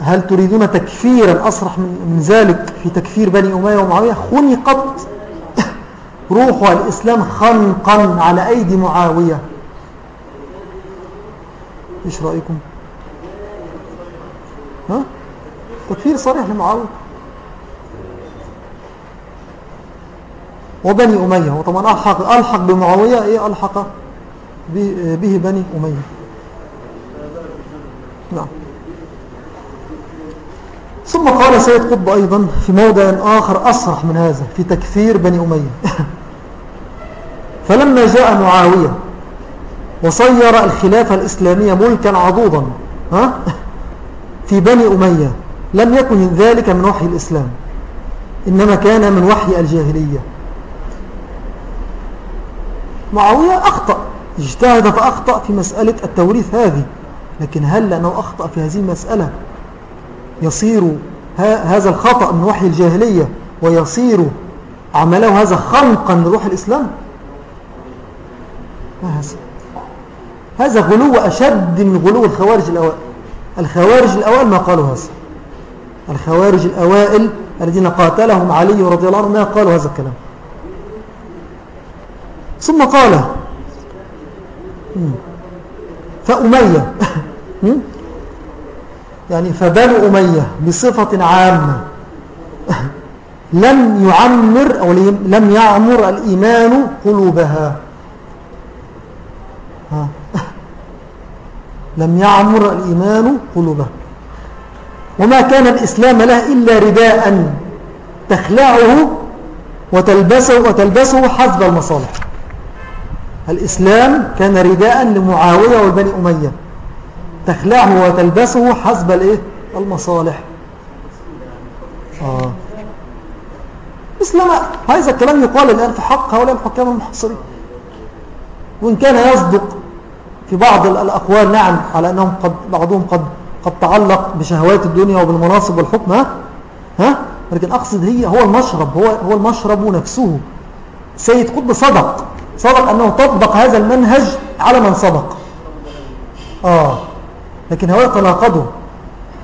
هل تريدون تكفيرا؟ أصرح من ذلك في تكفير بني أمية ومعاوية. خنقت روح الإسلام خنقا على أيدي معاوية. إيش رأيكم؟ ها؟ تكفير صريح لمعاوية. وبني أمية وطبعا ألحق, ألحق بمعاوية. إيه ألحق؟ به بني أمية. نعم. ثم قال سيد قطب أيضا في موضع آخر أصرح من هذا في تكفير بني أمية. فلما جاء معاوية وصير الخلافة الإسلامية ملكا عضوضا ها؟ في بني أمية لم يكن ذلك من وحي الإسلام إنما كان من وحي الجاهلية. معاوية أخطأ. اجتهد فأخطأ في مسألة التوريث هذه. لكن هل لأنه أخطأ في هذه المسألة؟ يصير هذا الخطأ من وحي الجاهلية ويصير عمله هذا خنقا لروح الإسلام؟ ما هذا؟ هذا غلو أشد من غلو الخوارج الأوائل الخوارج الأوائل ما قالوا هذا. الخوارج الأوائل الذين قاتلهم علي رضي الله عنه ما قالوا هذا الكلام. ثم قال فأمية. يعني فبنو أمية بصفة عامة. لم يعمر أو لم يعمر الإيمان قلوبها. لم يعمر الإيمان قلوبها. وما كان الإسلام له إلا رداء تخلعه وتلبسه, وتلبسه حسب المصالح. الإسلام كان رداء لمعاوية والبني أمية. تخلعه وتلبسه حسب الإيه؟ المصالح. آه. إسلام هذا الكلام يقال الآن في حق هؤلاء الحكام المحصرين وإن كان يصدق في بعض الأقوال نعم على أنهم قد بعضهم قد قد تعلق بشهوات الدنيا وبالمناصب والحكم ها؟ ها؟ لكن أقصد هي هو المشرب هو هو المشرب نفسه. سيد قطب صدق. صدق أنه طبق هذا المنهج على من سبق آه. لكن هؤلاء تناقضوا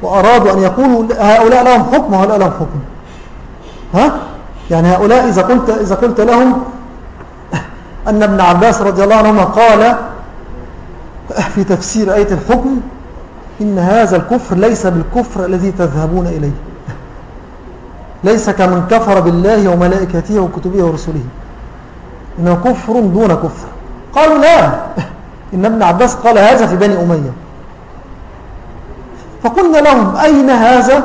وأرادوا أن يقولوا هؤلاء لهم حكم وهؤلاء لهم حكم. ها؟ يعني هؤلاء إذا قلت, إذا قلت لهم أن ابن عباس رضي الله عنهما قال في تفسير آية الحكم إن هذا الكفر ليس بالكفر الذي تذهبون إليه. ليس كمن كفر بالله وملائكته وكتبه ورسله. إنه كفر دون كفر. قالوا لا. إن ابن عباس قال هذا في بني أمية. فقلنا لهم أين هذا؟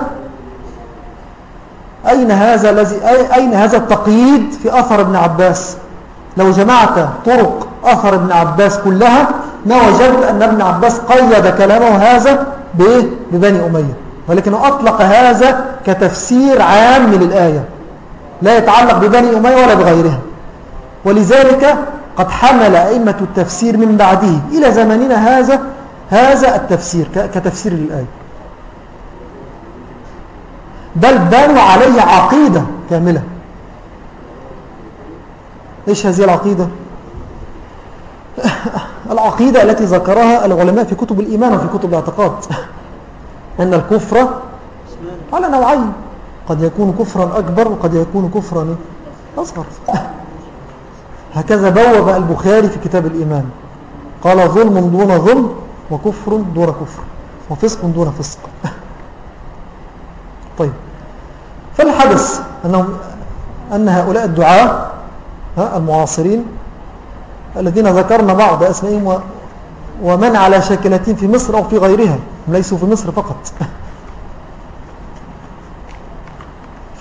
أين هذا الذي أين هذا التقييد في أثر ابن عباس؟ لو جمعت طرق أثر ابن عباس كلها ما وجدت أن ابن عباس قيد كلامه هذا ببني أمية. ولكنه أطلق هذا كتفسير عام للآية. لا يتعلق ببني أمية ولا بغيرها. ولذلك قد حمل أئمة التفسير من بعده إلى زمننا هذا هذا التفسير كتفسير للآية. بل بنوا عليه عقيدة كاملة. إيش هذه العقيدة؟ العقيدة التي ذكرها العلماء في كتب الإيمان وفي كتب الاعتقاد. أن الكفر على نوعين قد يكون كفرا أكبر وقد يكون كفرا أصغر. هكذا بوب البخاري في كتاب الإيمان. قال ظلم دون ظلم وكفر دون كفر وفسق دون فسق. طيب. فالحدث أنهم أن هؤلاء الدعاء المعاصرين الذين ذكرنا بعض أسمائهم ومن على شاكلتين في مصر أو في غيرها ليسوا في مصر فقط.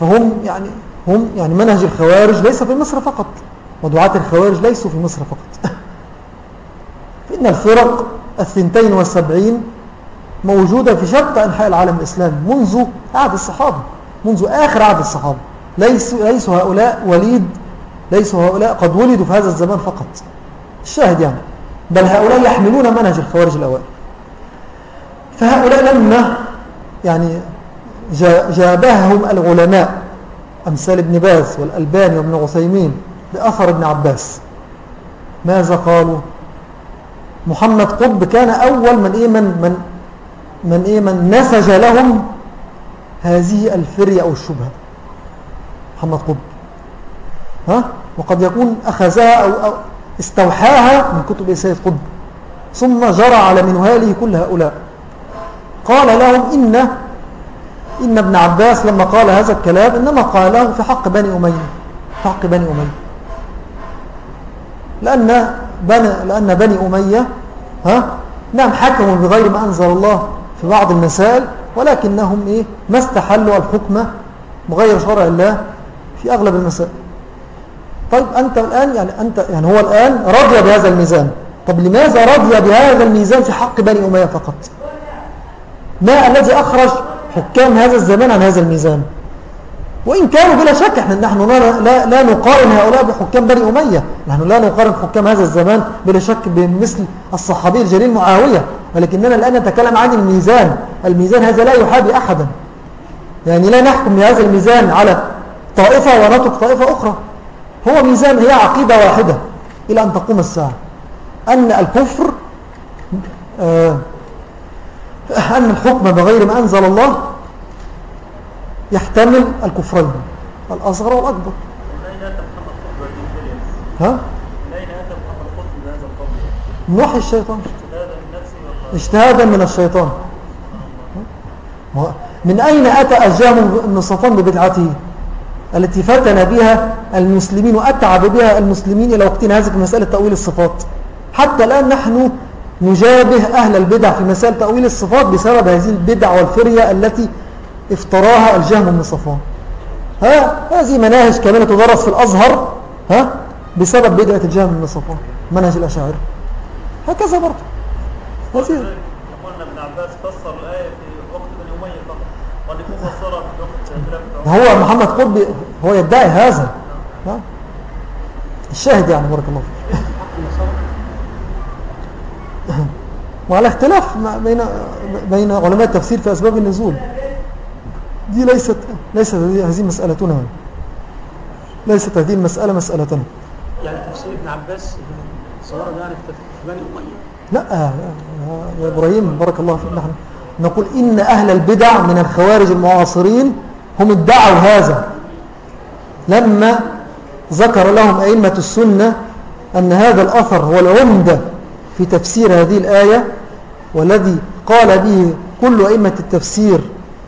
فهم يعني هم يعني منهج الخوارج ليس في مصر فقط. ودعاة الخوارج ليسوا في مصر فقط. فإن الفرق الثنتين والسبعين موجودة في شتى أنحاء العالم الإسلامي منذ عهد الصحابة منذ آخر عهد الصحابة. ليسوا, ليسوا هؤلاء وليد ليسوا هؤلاء قد ولدوا في هذا الزمان فقط. الشاهد يعني بل هؤلاء يحملون منهج الخوارج الأوائل فهؤلاء لما يعني جابههم العلماء أمثال ابن باز والألباني وابن عثيمين بأثر ابن عباس. ماذا قالوا؟ محمد قطب كان أول من إيه من من من إيه من نسج لهم هذه الفرية أو الشبهة. محمد قطب. ها؟ وقد يكون أخذها أو, أو استوحاها من كتب سيد قطب. ثم جرى على منهاله كل هؤلاء. قال لهم إن إن ابن عباس لما قال هذا الكلام إنما قاله في حق بني أمية. في حق بني أمية. لأن بني, لأن بني أمية ها؟ نعم حكموا بغير ما أنزل الله في بعض المسائل ولكنهم إيه؟ ما استحلوا الحكم بغير شرع الله في أغلب المسائل. طيب أنت الآن يعني, أنت يعني هو الآن رضي بهذا الميزان. طب لماذا رضي بهذا الميزان في حق بني أمية فقط؟ ما الذي أخرج حكام هذا الزمان عن هذا الميزان؟ وإن كانوا بلا شك إحنا نحن لا, لا نقارن هؤلاء بحكام بني أمية. نحن لا نقارن حكام هذا الزمان بلا شك بمثل الصحابي الجليل معاوية. ولكننا الآن نتكلم عن الميزان. الميزان هذا لا يحابي أحدا. يعني لا نحكم بهذا الميزان على طائفة ونترك طائفة أخرى. هو ميزان هي عقيدة واحدة إلى أن تقوم الساعة. أن الكفر آه أن الحكم بغير ما أنزل الله يحتمل الكفرين الأصغر والأكبر. ها؟ من وحي الشيطان. اجتهادا من الشيطان. من أين أتى أجام النصفان ببدعته؟ التي فتن بها المسلمين وأتعب بها المسلمين إلى وقتنا. هذا في مسألة تأويل الصفات. حتى الآن نحن نجابه أهل البدع في مسائل تأويل الصفات بسبب هذه البدع والفرية التي افتراها الجهم بن صفوان. ها؟ هذه مناهج كاملة تدرس في الأزهر ها؟ بسبب بدعة الجهم بن صفوان منهج الأشاعر هكذا برضه. قلنا ابن عباس فسر الآية في وقت بن أمية فقط وأن يكون فسرها في وقت هو محمد قطب هو يدعي هذا. ها؟ الشاهد يعني بارك الله فيك. وعلى اختلاف بين بين علماء التفسير في أسباب النزول. دي ليست ليست هذه مسألتنا. ليست هذه المسألة مسألتنا يعني تفسير ابن عباس صور يعني في بني أمية لا يا إبراهيم بارك الله فيك. نحن نقول إن أهل البدع من الخوارج المعاصرين هم ادعوا هذا. لما ذكر لهم أئمة السنة أن هذا الأثر هو العمدة في تفسير هذه الآية والذي قال به كل أئمة التفسير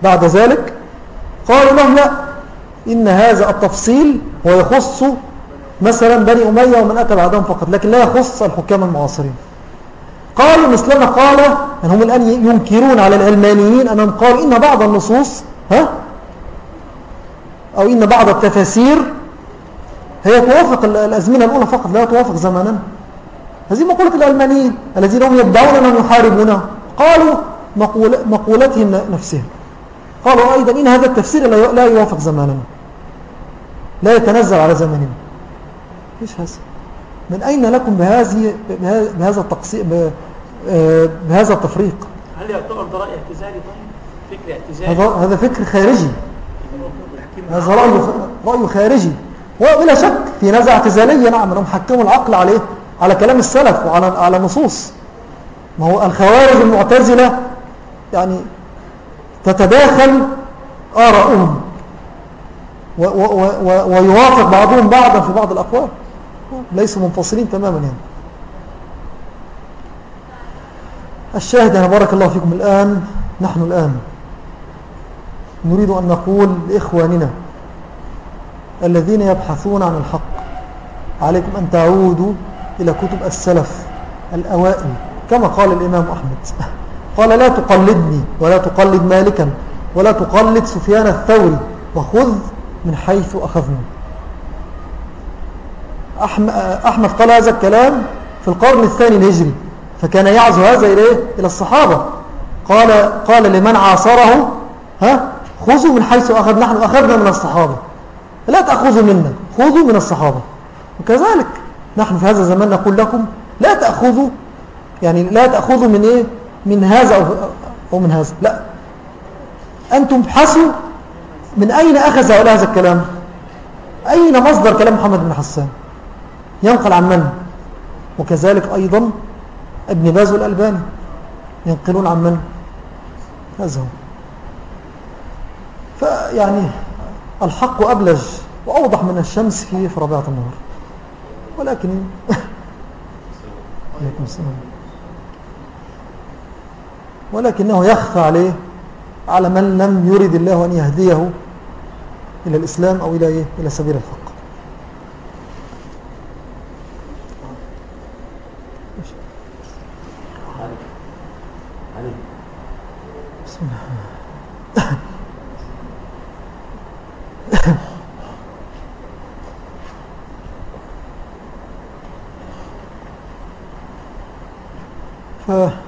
بعد ذلك قالوا لهم لا. إن هذا التفصيل هو يخص مثلا بني أمية ومن أتى بعدهم فقط لكن لا يخص الحكام المعاصرين. قالوا مثلما قال يعني هم الآن ينكرون على العلمانيين أنهم قالوا إن بعض النصوص ها؟ أو إن بعض التفاسير هي توافق الأزمنة الأولى فقط لا توافق زماننا هذه مقولة الألمانيين الذين هم يدعون أنهم يحاربونه قالوا مقول مقولتهم نفسهم قالوا أيضا إن هذا التفسير لا يوافق زماننا. لا يتنزل على زماننا. إيش هذا؟ من أين لكم بهذه بهذا التقسيم بهذا التفريق؟ هل يعتبر ده رأي اعتزالي طيب؟ فكر اعتزالي. هذا هذا فكر خارجي. هذا رأي رأي خارجي. وبلا شك في نزعة اعتزالية نعم انهم حكموا العقل عليه على كلام السلف وعلى على نصوص. ما هو الخوارج المعتزلة يعني تتداخل آراؤهم ويوافق بعضهم بعضا في بعض الأقوال. ليسوا منفصلين تماما يعني. الشاهد أنا بارك الله فيكم الآن نحن الآن نريد أن نقول لإخواننا الذين يبحثون عن الحق عليكم أن تعودوا إلى كتب السلف الأوائل كما قال الإمام أحمد. قال لا تقلدني ولا تقلد مالكا ولا تقلد سفيان الثوري وخذ من حيث أخذني. أحمد قال هذا الكلام في القرن الثاني الهجري فكان يعزو هذا إليه إلى الصحابة. قال, قال لمن عاصره ها؟ خذوا من حيث أخذ نحن أخذنا من الصحابة. لا تأخذوا منا خذوا من الصحابة. وكذلك نحن في هذا الزمان نقول لكم لا تأخذوا يعني لا تأخذوا من إيه؟ من هذا أو, من هذا. لا. أنتم ابحثوا من أين أخذ هؤلاء هذا الكلام؟ أين مصدر كلام محمد بن حسان؟ ينقل عن من؟ وكذلك أيضا ابن باز والألباني ينقلون عن من؟ هذا هو. فيعني الحق أبلج وأوضح من الشمس في ربيعة النهار. ولكن عليكم السلام. ولكنه يخفى عليه على من لم يرد الله أن يهديه إلى الإسلام أو إلى, إيه؟ إلى سبيل الحق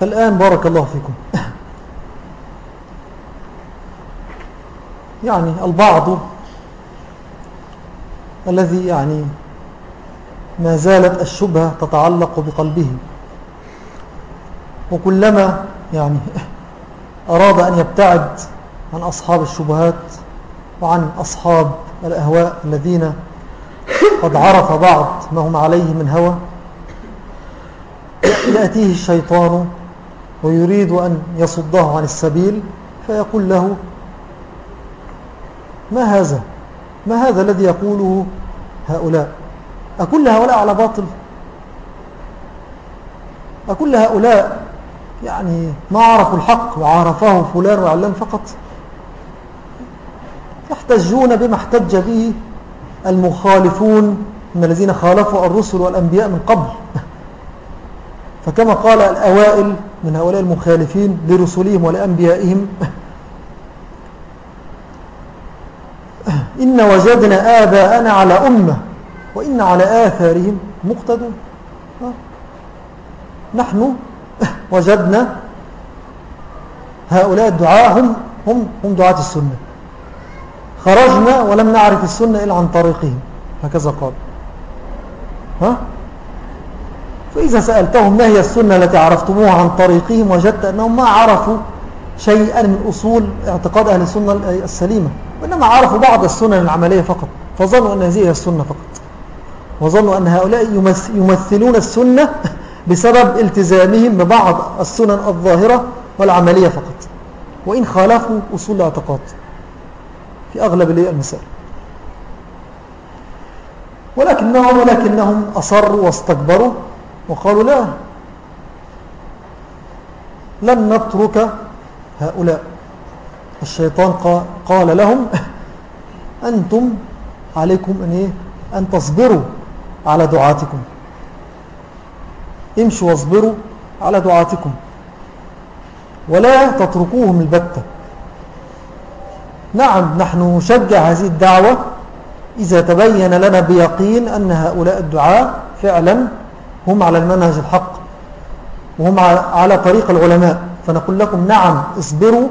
فالآن بارك الله فيكم. يعني البعض الذي يعني ما زالت الشبهة تتعلق بقلبه. وكلما يعني أراد أن يبتعد عن أصحاب الشبهات وعن أصحاب الأهواء الذين قد عرف بعض ما هم عليه من هوى يأتيه الشيطان ويريد أن يصده عن السبيل فيقول له ما هذا؟ ما هذا الذي يقوله هؤلاء؟ أكل هؤلاء على باطل؟ أكل هؤلاء يعني ما عرفوا الحق وعرفه فلان وعلان فقط؟ يحتجون بما احتج به المخالفون من الذين خالفوا الرسل والأنبياء من قبل. فكما قال الأوائل من هؤلاء المخالفين لرسلهم ولأنبيائهم إن وجدنا آباءنا على أمة وإن على آثارهم مقتدون. نحن وجدنا هؤلاء الدعاء هم, هم, هم دعاة السنة. خرجنا ولم نعرف السنة إلا عن طريقهم. هكذا قال. ها؟ فإذا سألتهم ما هي السنة التي عرفتموها عن طريقهم وجدت أنهم ما عرفوا شيئا من أصول اعتقاد أهل السنة السليمة وإنما عرفوا بعض السنن العملية فقط فظنوا أن هذه هي السنة فقط. وظنوا أن هؤلاء يمثلون السنة بسبب التزامهم ببعض السنن الظاهرة والعملية فقط. وإن خالفوا أصول الاعتقاد في أغلب المسائل ولكنهم, ولكنهم أصروا واستكبروا وقالوا لا. لن نترك هؤلاء. الشيطان قال لهم أنتم عليكم أن, إيه؟ أن تصبروا على دعاتكم. امشوا واصبروا على دعاتكم. ولا تتركوهم البتة. نعم نحن نشجع هذه الدعوة. إذا تبين لنا بيقين أن هؤلاء الدعاء فعلا هم على المنهج الحق وهم على طريق العلماء. فنقول لكم نعم اصبروا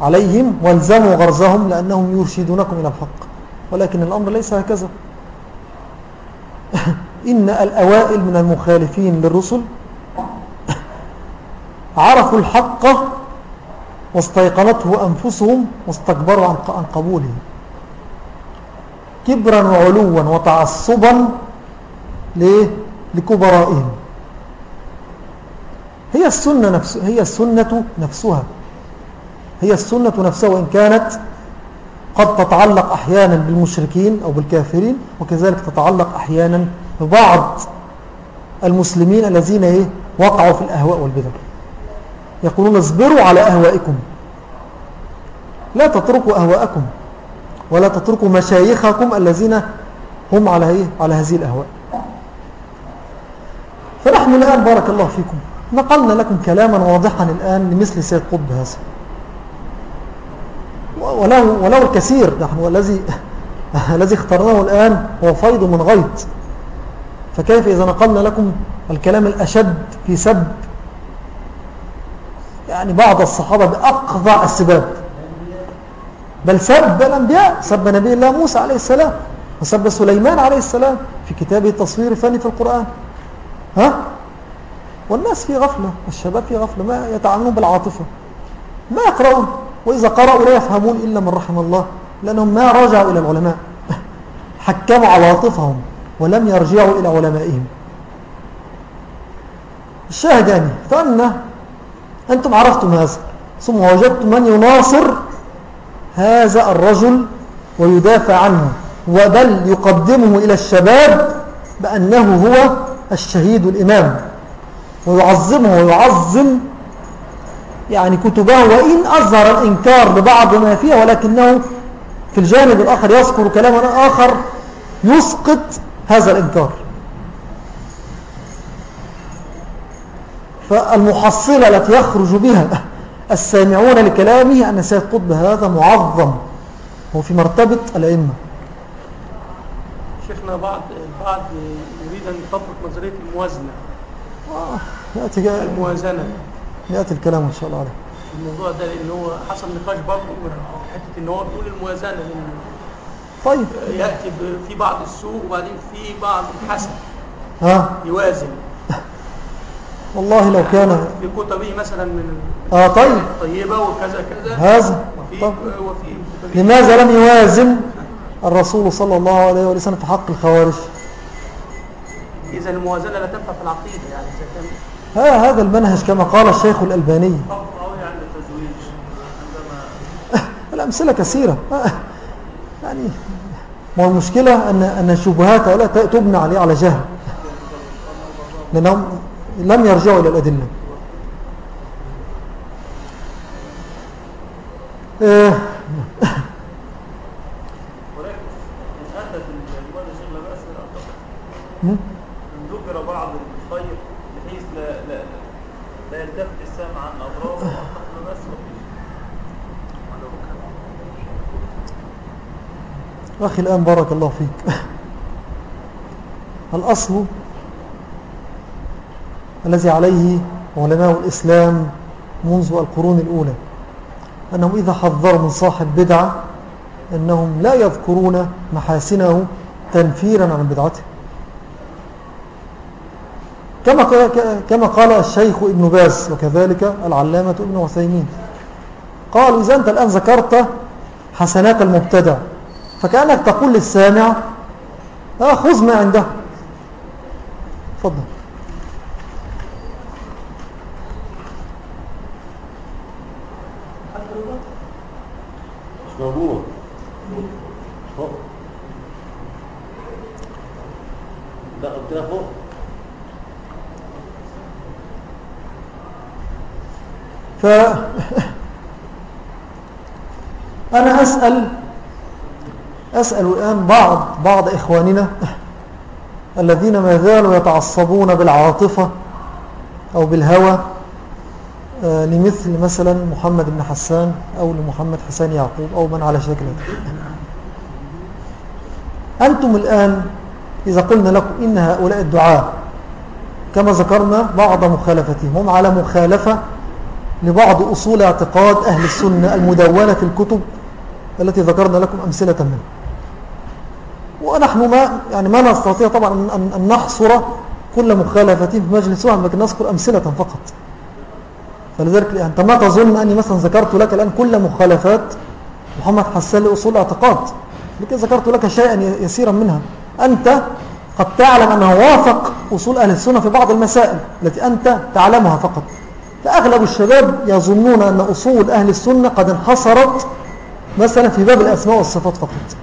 عليهم والزموا غرزهم لأنهم يرشدونكم إلى الحق. ولكن الأمر ليس هكذا. إن الأوائل من المخالفين للرسل عرفوا الحق واستيقنته أنفسهم واستكبروا عن قبوله. كبرا وعلوا وتعصبا لكبرائهم. هي السنة, نفس هي السنة نفسها. هي السنة نفسها وإن كانت قد تتعلق أحيانا بالمشركين أو بالكافرين وكذلك تتعلق أحيانا ببعض المسلمين الذين إيه؟ وقعوا في الأهواء والبدع. يقولون اصبروا على أهوائكم. لا تتركوا أهواءكم ولا تتركوا مشايخكم الذين هم على, إيه؟ على هذه الأهواء. فنحن الآن بارك الله فيكم. نقلنا لكم كلاما واضحا الآن لمثل سيد قطب هذا. ولو, ولو الكثير نحن والذي الذي اخترناه الآن هو فيض من غيط. فكيف إذا نقلنا لكم الكلام الأشد في سب؟ يعني بعض الصحابة بأقضع السباب. بل سب الأنبياء سب نبي الله موسى عليه السلام وسب سليمان عليه السلام في كتابه تصوير فني في القرآن. ها؟ والناس في غفلة الشباب في غفلة ما يتعاملون بالعاطفة. ما يقرؤون وإذا قرأوا لا يفهمون إلا من رحم الله لأنهم ما رجعوا إلى العلماء حكموا عواطفهم ولم يرجعوا إلى علمائهم. الشاهد يعني فأن أنتم عرفتم هذا ثم وجدتم من يناصر هذا الرجل ويدافع عنه وبل يقدمه إلى الشباب بأنه هو الشهيد الإمام. ويعظمه ويعظم يعني كتبه وإن أظهر الإنكار ببعض ما فيها ولكنه في الجانب الآخر يذكر كلاما آخر يسقط هذا الإنكار. فالمحصلة التي يخرج بها السامعون لكلامه أن سيد قطب هذا معظم هو في مرتبة الأئمة. شيخنا بعض البعض يريد أن يطبق نظرية الموازنة آه يأتي الموازنة. يأتي الكلام إن شاء الله عليه. الموضوع ده لأن هو حصل نقاش برضه حتة إن هو بيقول الموازنة لأن طيب. يأتي في بعض السوق وبعدين في بعض الحسن ها يوازن. والله لو كان في كتبه مثلا من آه طيب. طيبة وكذا كذا. هذا. وفي طب. وفي لماذا لم يوازن الرسول صلى الله عليه وسلم في حق الخوارج؟ إذا الموازنة لا تنفع في العقيدة يعني إذا كان ها هذا المنهج كما قال الشيخ الألباني. عندما الأمثلة كثيرة. يعني ما هو المشكلة أن, أن الشبهات هؤلاء تبنى عليه على جهل. لأنهم لم يرجعوا إلى الأدلة. آه، ولكن إن أتت الوالد شيخ لا بأس أعتقد م? إن ذكر بعض الخير بحيث لا لا لا يلتفت السامع عن أضراره أعتقد لا بأس مفيش. أخي الآن بارك الله فيك. الأصل الذي عليه علماء الإسلام منذ القرون الأولى أنهم إذا حذروا من صاحب بدعة أنهم لا يذكرون محاسنه تنفيرا عن بدعته. كما كما قال الشيخ ابن باز وكذلك العلامة ابن وثيمين قال إذا أنت الآن ذكرت حسنات المبتدع فكأنك تقول للسامع آه، خذ ما عنده. فضل مش موجود. فوق. لا قلت لها فوق. ف أنا أسأل أسأل الآن بعض بعض إخواننا الذين ما زالوا يتعصبون بالعاطفة أو بالهوى آه، لمثل مثلا محمد بن حسان أو لمحمد حسان يعقوب أو من على شكل. أنتم الآن إذا قلنا لكم إن هؤلاء الدعاء كما ذكرنا بعض مخالفتهم هم على مخالفة لبعض أصول اعتقاد أهل السنة المدونة في الكتب التي ذكرنا لكم أمثلة منها. ونحن ما يعني ما نستطيع طبعا أن, نحصر كل مخالفة في مجلس واحد لكن نذكر أمثلة فقط. فلذلك أنت ما تظن أني مثلا ذكرت لك الآن كل مخالفات محمد حسان لأصول اعتقاد لكن ذكرت لك شيئا يسيرا منها. أنت قد تعلم أنه وافق أصول أهل السنة في بعض المسائل التي أنت تعلمها فقط. فأغلب الشباب يظنون أن أصول أهل السنة قد انحصرت مثلا في باب الأسماء والصفات فقط.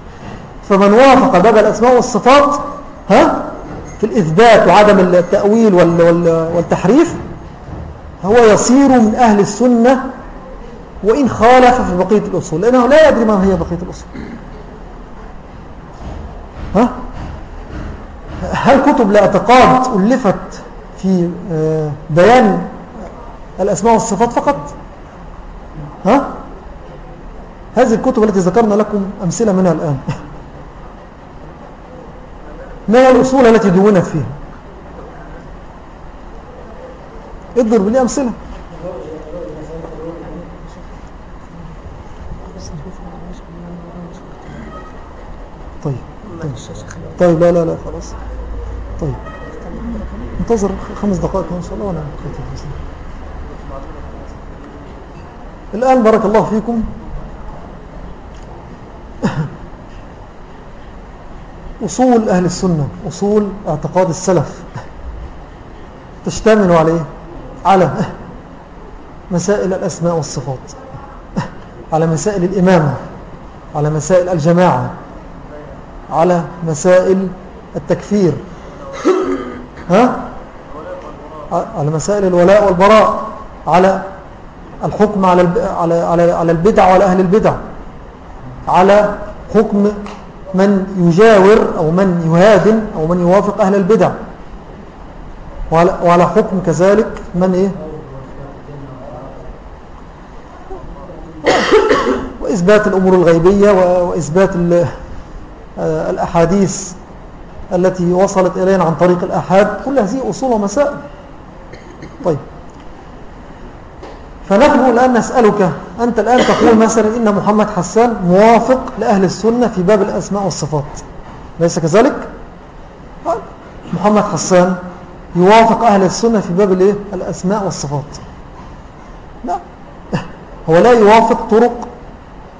فمن وافق باب الأسماء والصفات ها في الإثبات وعدم التأويل والتحريف هو يصير من أهل السنة وإن خالف في بقية الأصول لأنه لا يدري ما هي بقية الأصول. ها؟ هل كتب الاعتقاد ألفت في آه، بيان الأسماء والصفات فقط؟ ها؟ هذه الكتب التي ذكرنا لكم أمثلة منها الآن. ما هي الأصول التي دونت فيها؟ اضرب لي أمثلة. طيب طيب, طيب لا لا لا خلاص. طيب انتظر خمس دقائق إن شاء الله وأنا الآن بارك الله فيكم. أصول أهل السنة أصول اعتقاد السلف. تشتمل عليه على مسائل الأسماء والصفات على مسائل الإمامة على مسائل الجماعة على مسائل التكفير. ها؟ على مسائل الولاء والبراء على الحكم على البدع وعلى أهل البدع على حكم من يجاور أو من يهادن أو من يوافق أهل البدع. وعلى حكم كذلك من إيه؟ وإثبات الأمور الغيبية وإثبات آه، الأحاديث التي وصلت إلينا عن طريق الأحاد. كل هذه أصول ومسائل. طيب. فنحن الآن نسألك أنت الآن تقول مثلا إن محمد حسان موافق لأهل السنة في باب الأسماء والصفات. ليس كذلك؟ محمد حسان يوافق أهل السنة في باب الإيه؟ الأسماء والصفات. لا هو لا يوافق طرق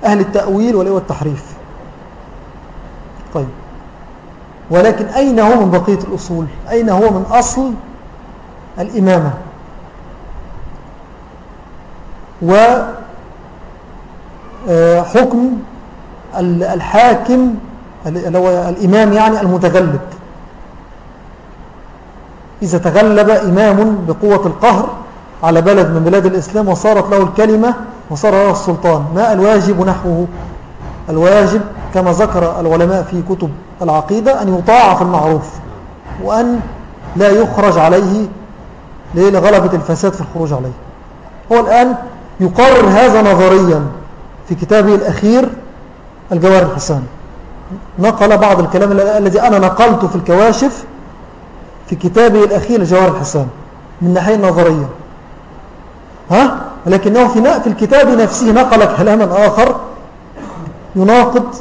أهل التأويل والتحريف. طيب. ولكن أين هو من بقية الأصول؟ أين هو من أصل الإمامة؟ وحكم آه، الحاكم اللي هو الإمام يعني المتغلب. إذا تغلب إمام بقوة القهر على بلد من بلاد الإسلام وصارت له الكلمة وصار له السلطان. ما الواجب نحوه؟ الواجب كما ذكر العلماء في كتب العقيدة أن يطاع في المعروف وأن لا يخرج عليه لغلبة الفساد في الخروج عليه. هو الآن يقرر هذا نظريا في كتابه الأخير الجوار الحسان نقل بعض الكلام الذي أنا نقلته في الكواشف في كتابه الأخير الجوار الحسان من ناحية نظرية. ها؟ ولكنه في في الكتاب نفسه نقل كلاما آخر يناقض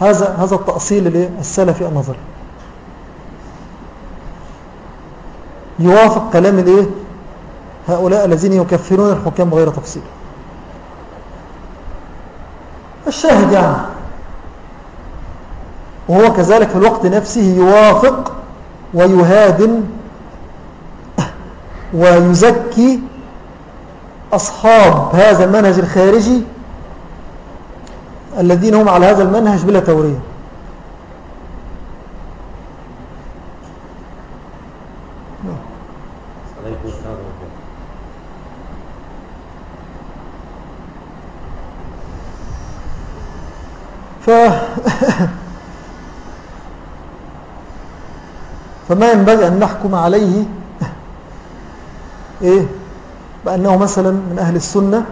هذا هذا التأصيل السلفي النظري. يوافق كلام الإيه؟ هؤلاء الذين يكفرون الحكام بغير تفصيل. الشاهد يعني وهو كذلك في الوقت نفسه يوافق ويهادن ويزكي أصحاب هذا المنهج الخارجي الذين هم على هذا المنهج بلا توريه عليكم السلام ورحمة الله. ف فما ينبغي أن نحكم عليه إيه؟ بأنه مثلا من أهل السنة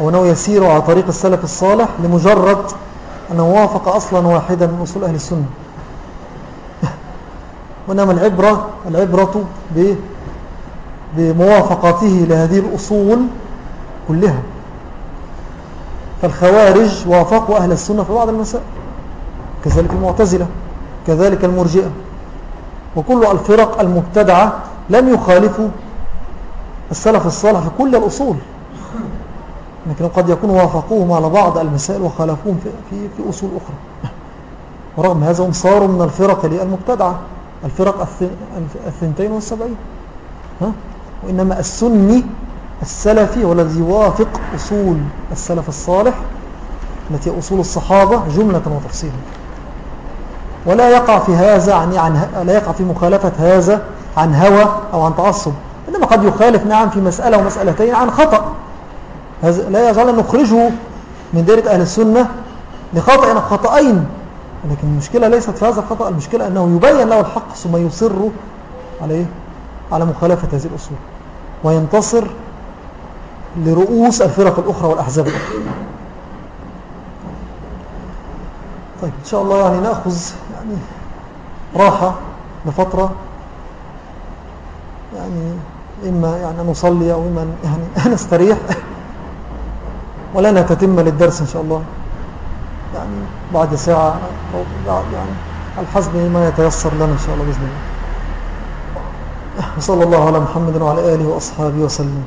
أو أنه يسير على طريق السلف الصالح لمجرد أنه وافق أصلا واحدا من أصول أهل السنة. وإنما العبرة العبرة بموافقته لهذه الأصول كلها. فالخوارج وافقوا أهل السنة في بعض المسائل. كذلك المعتزلة كذلك المرجئة. وكل الفرق المبتدعة لم يخالفوا السلف الصالح في كل الأصول لكن قد يكون وافقوهم على بعض المسائل وخالفوهم في, في, في أصول أخرى. ورغم هذا هم صاروا من الفرق المبتدعة الفرق الث- الثنتين والسبعين. ها؟ وإنما السني السلفي هو الذي يوافق أصول السلف الصالح التي أصول الصحابة جملة وتفصيلا. ولا يقع في هذا عن, عن لا يقع في مخالفة هذا عن هوى أو عن تعصب. إنما قد يخالف نعم في مسألة ومسألتين عن خطأ. هذا لا يجعل نخرجه من دائرة أهل السنة لخطأ أو خطأين. لكن المشكلة ليست في هذا الخطأ المشكلة أنه يبين له الحق ثم يصر عليه على مخالفة هذه الأصول. وينتصر لرؤوس الفرق الأخرى والأحزاب الأخرى. طيب إن شاء الله يعني نأخذ يعني راحة لفترة يعني إما يعني نصلي أو إما يعني نستريح ولنا تتم للدرس إن شاء الله. يعني بعد ساعة أو بعد يعني على ما يتيسر لنا إن شاء الله بإذن الله. وصلى الله على محمد وعلى آله وأصحابه وسلم.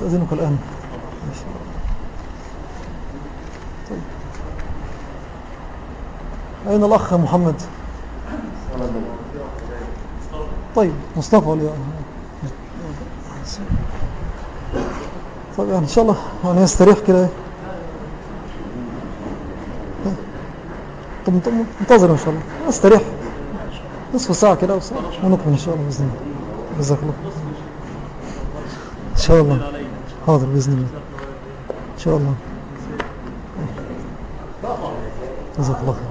استأذنك الآن. طيب. أين الأخ محمد؟ طيب مصطفى طيب يعني إن شاء الله يعني يستريح كده. طب انت- منتظر إن شاء الله. استريح. نصف ساعة كده ونكمل إن شاء الله بإذن الله. جزاك الله. إن شاء الله. حاضر بإذن الله. إن شاء الله. جزاك الله خير.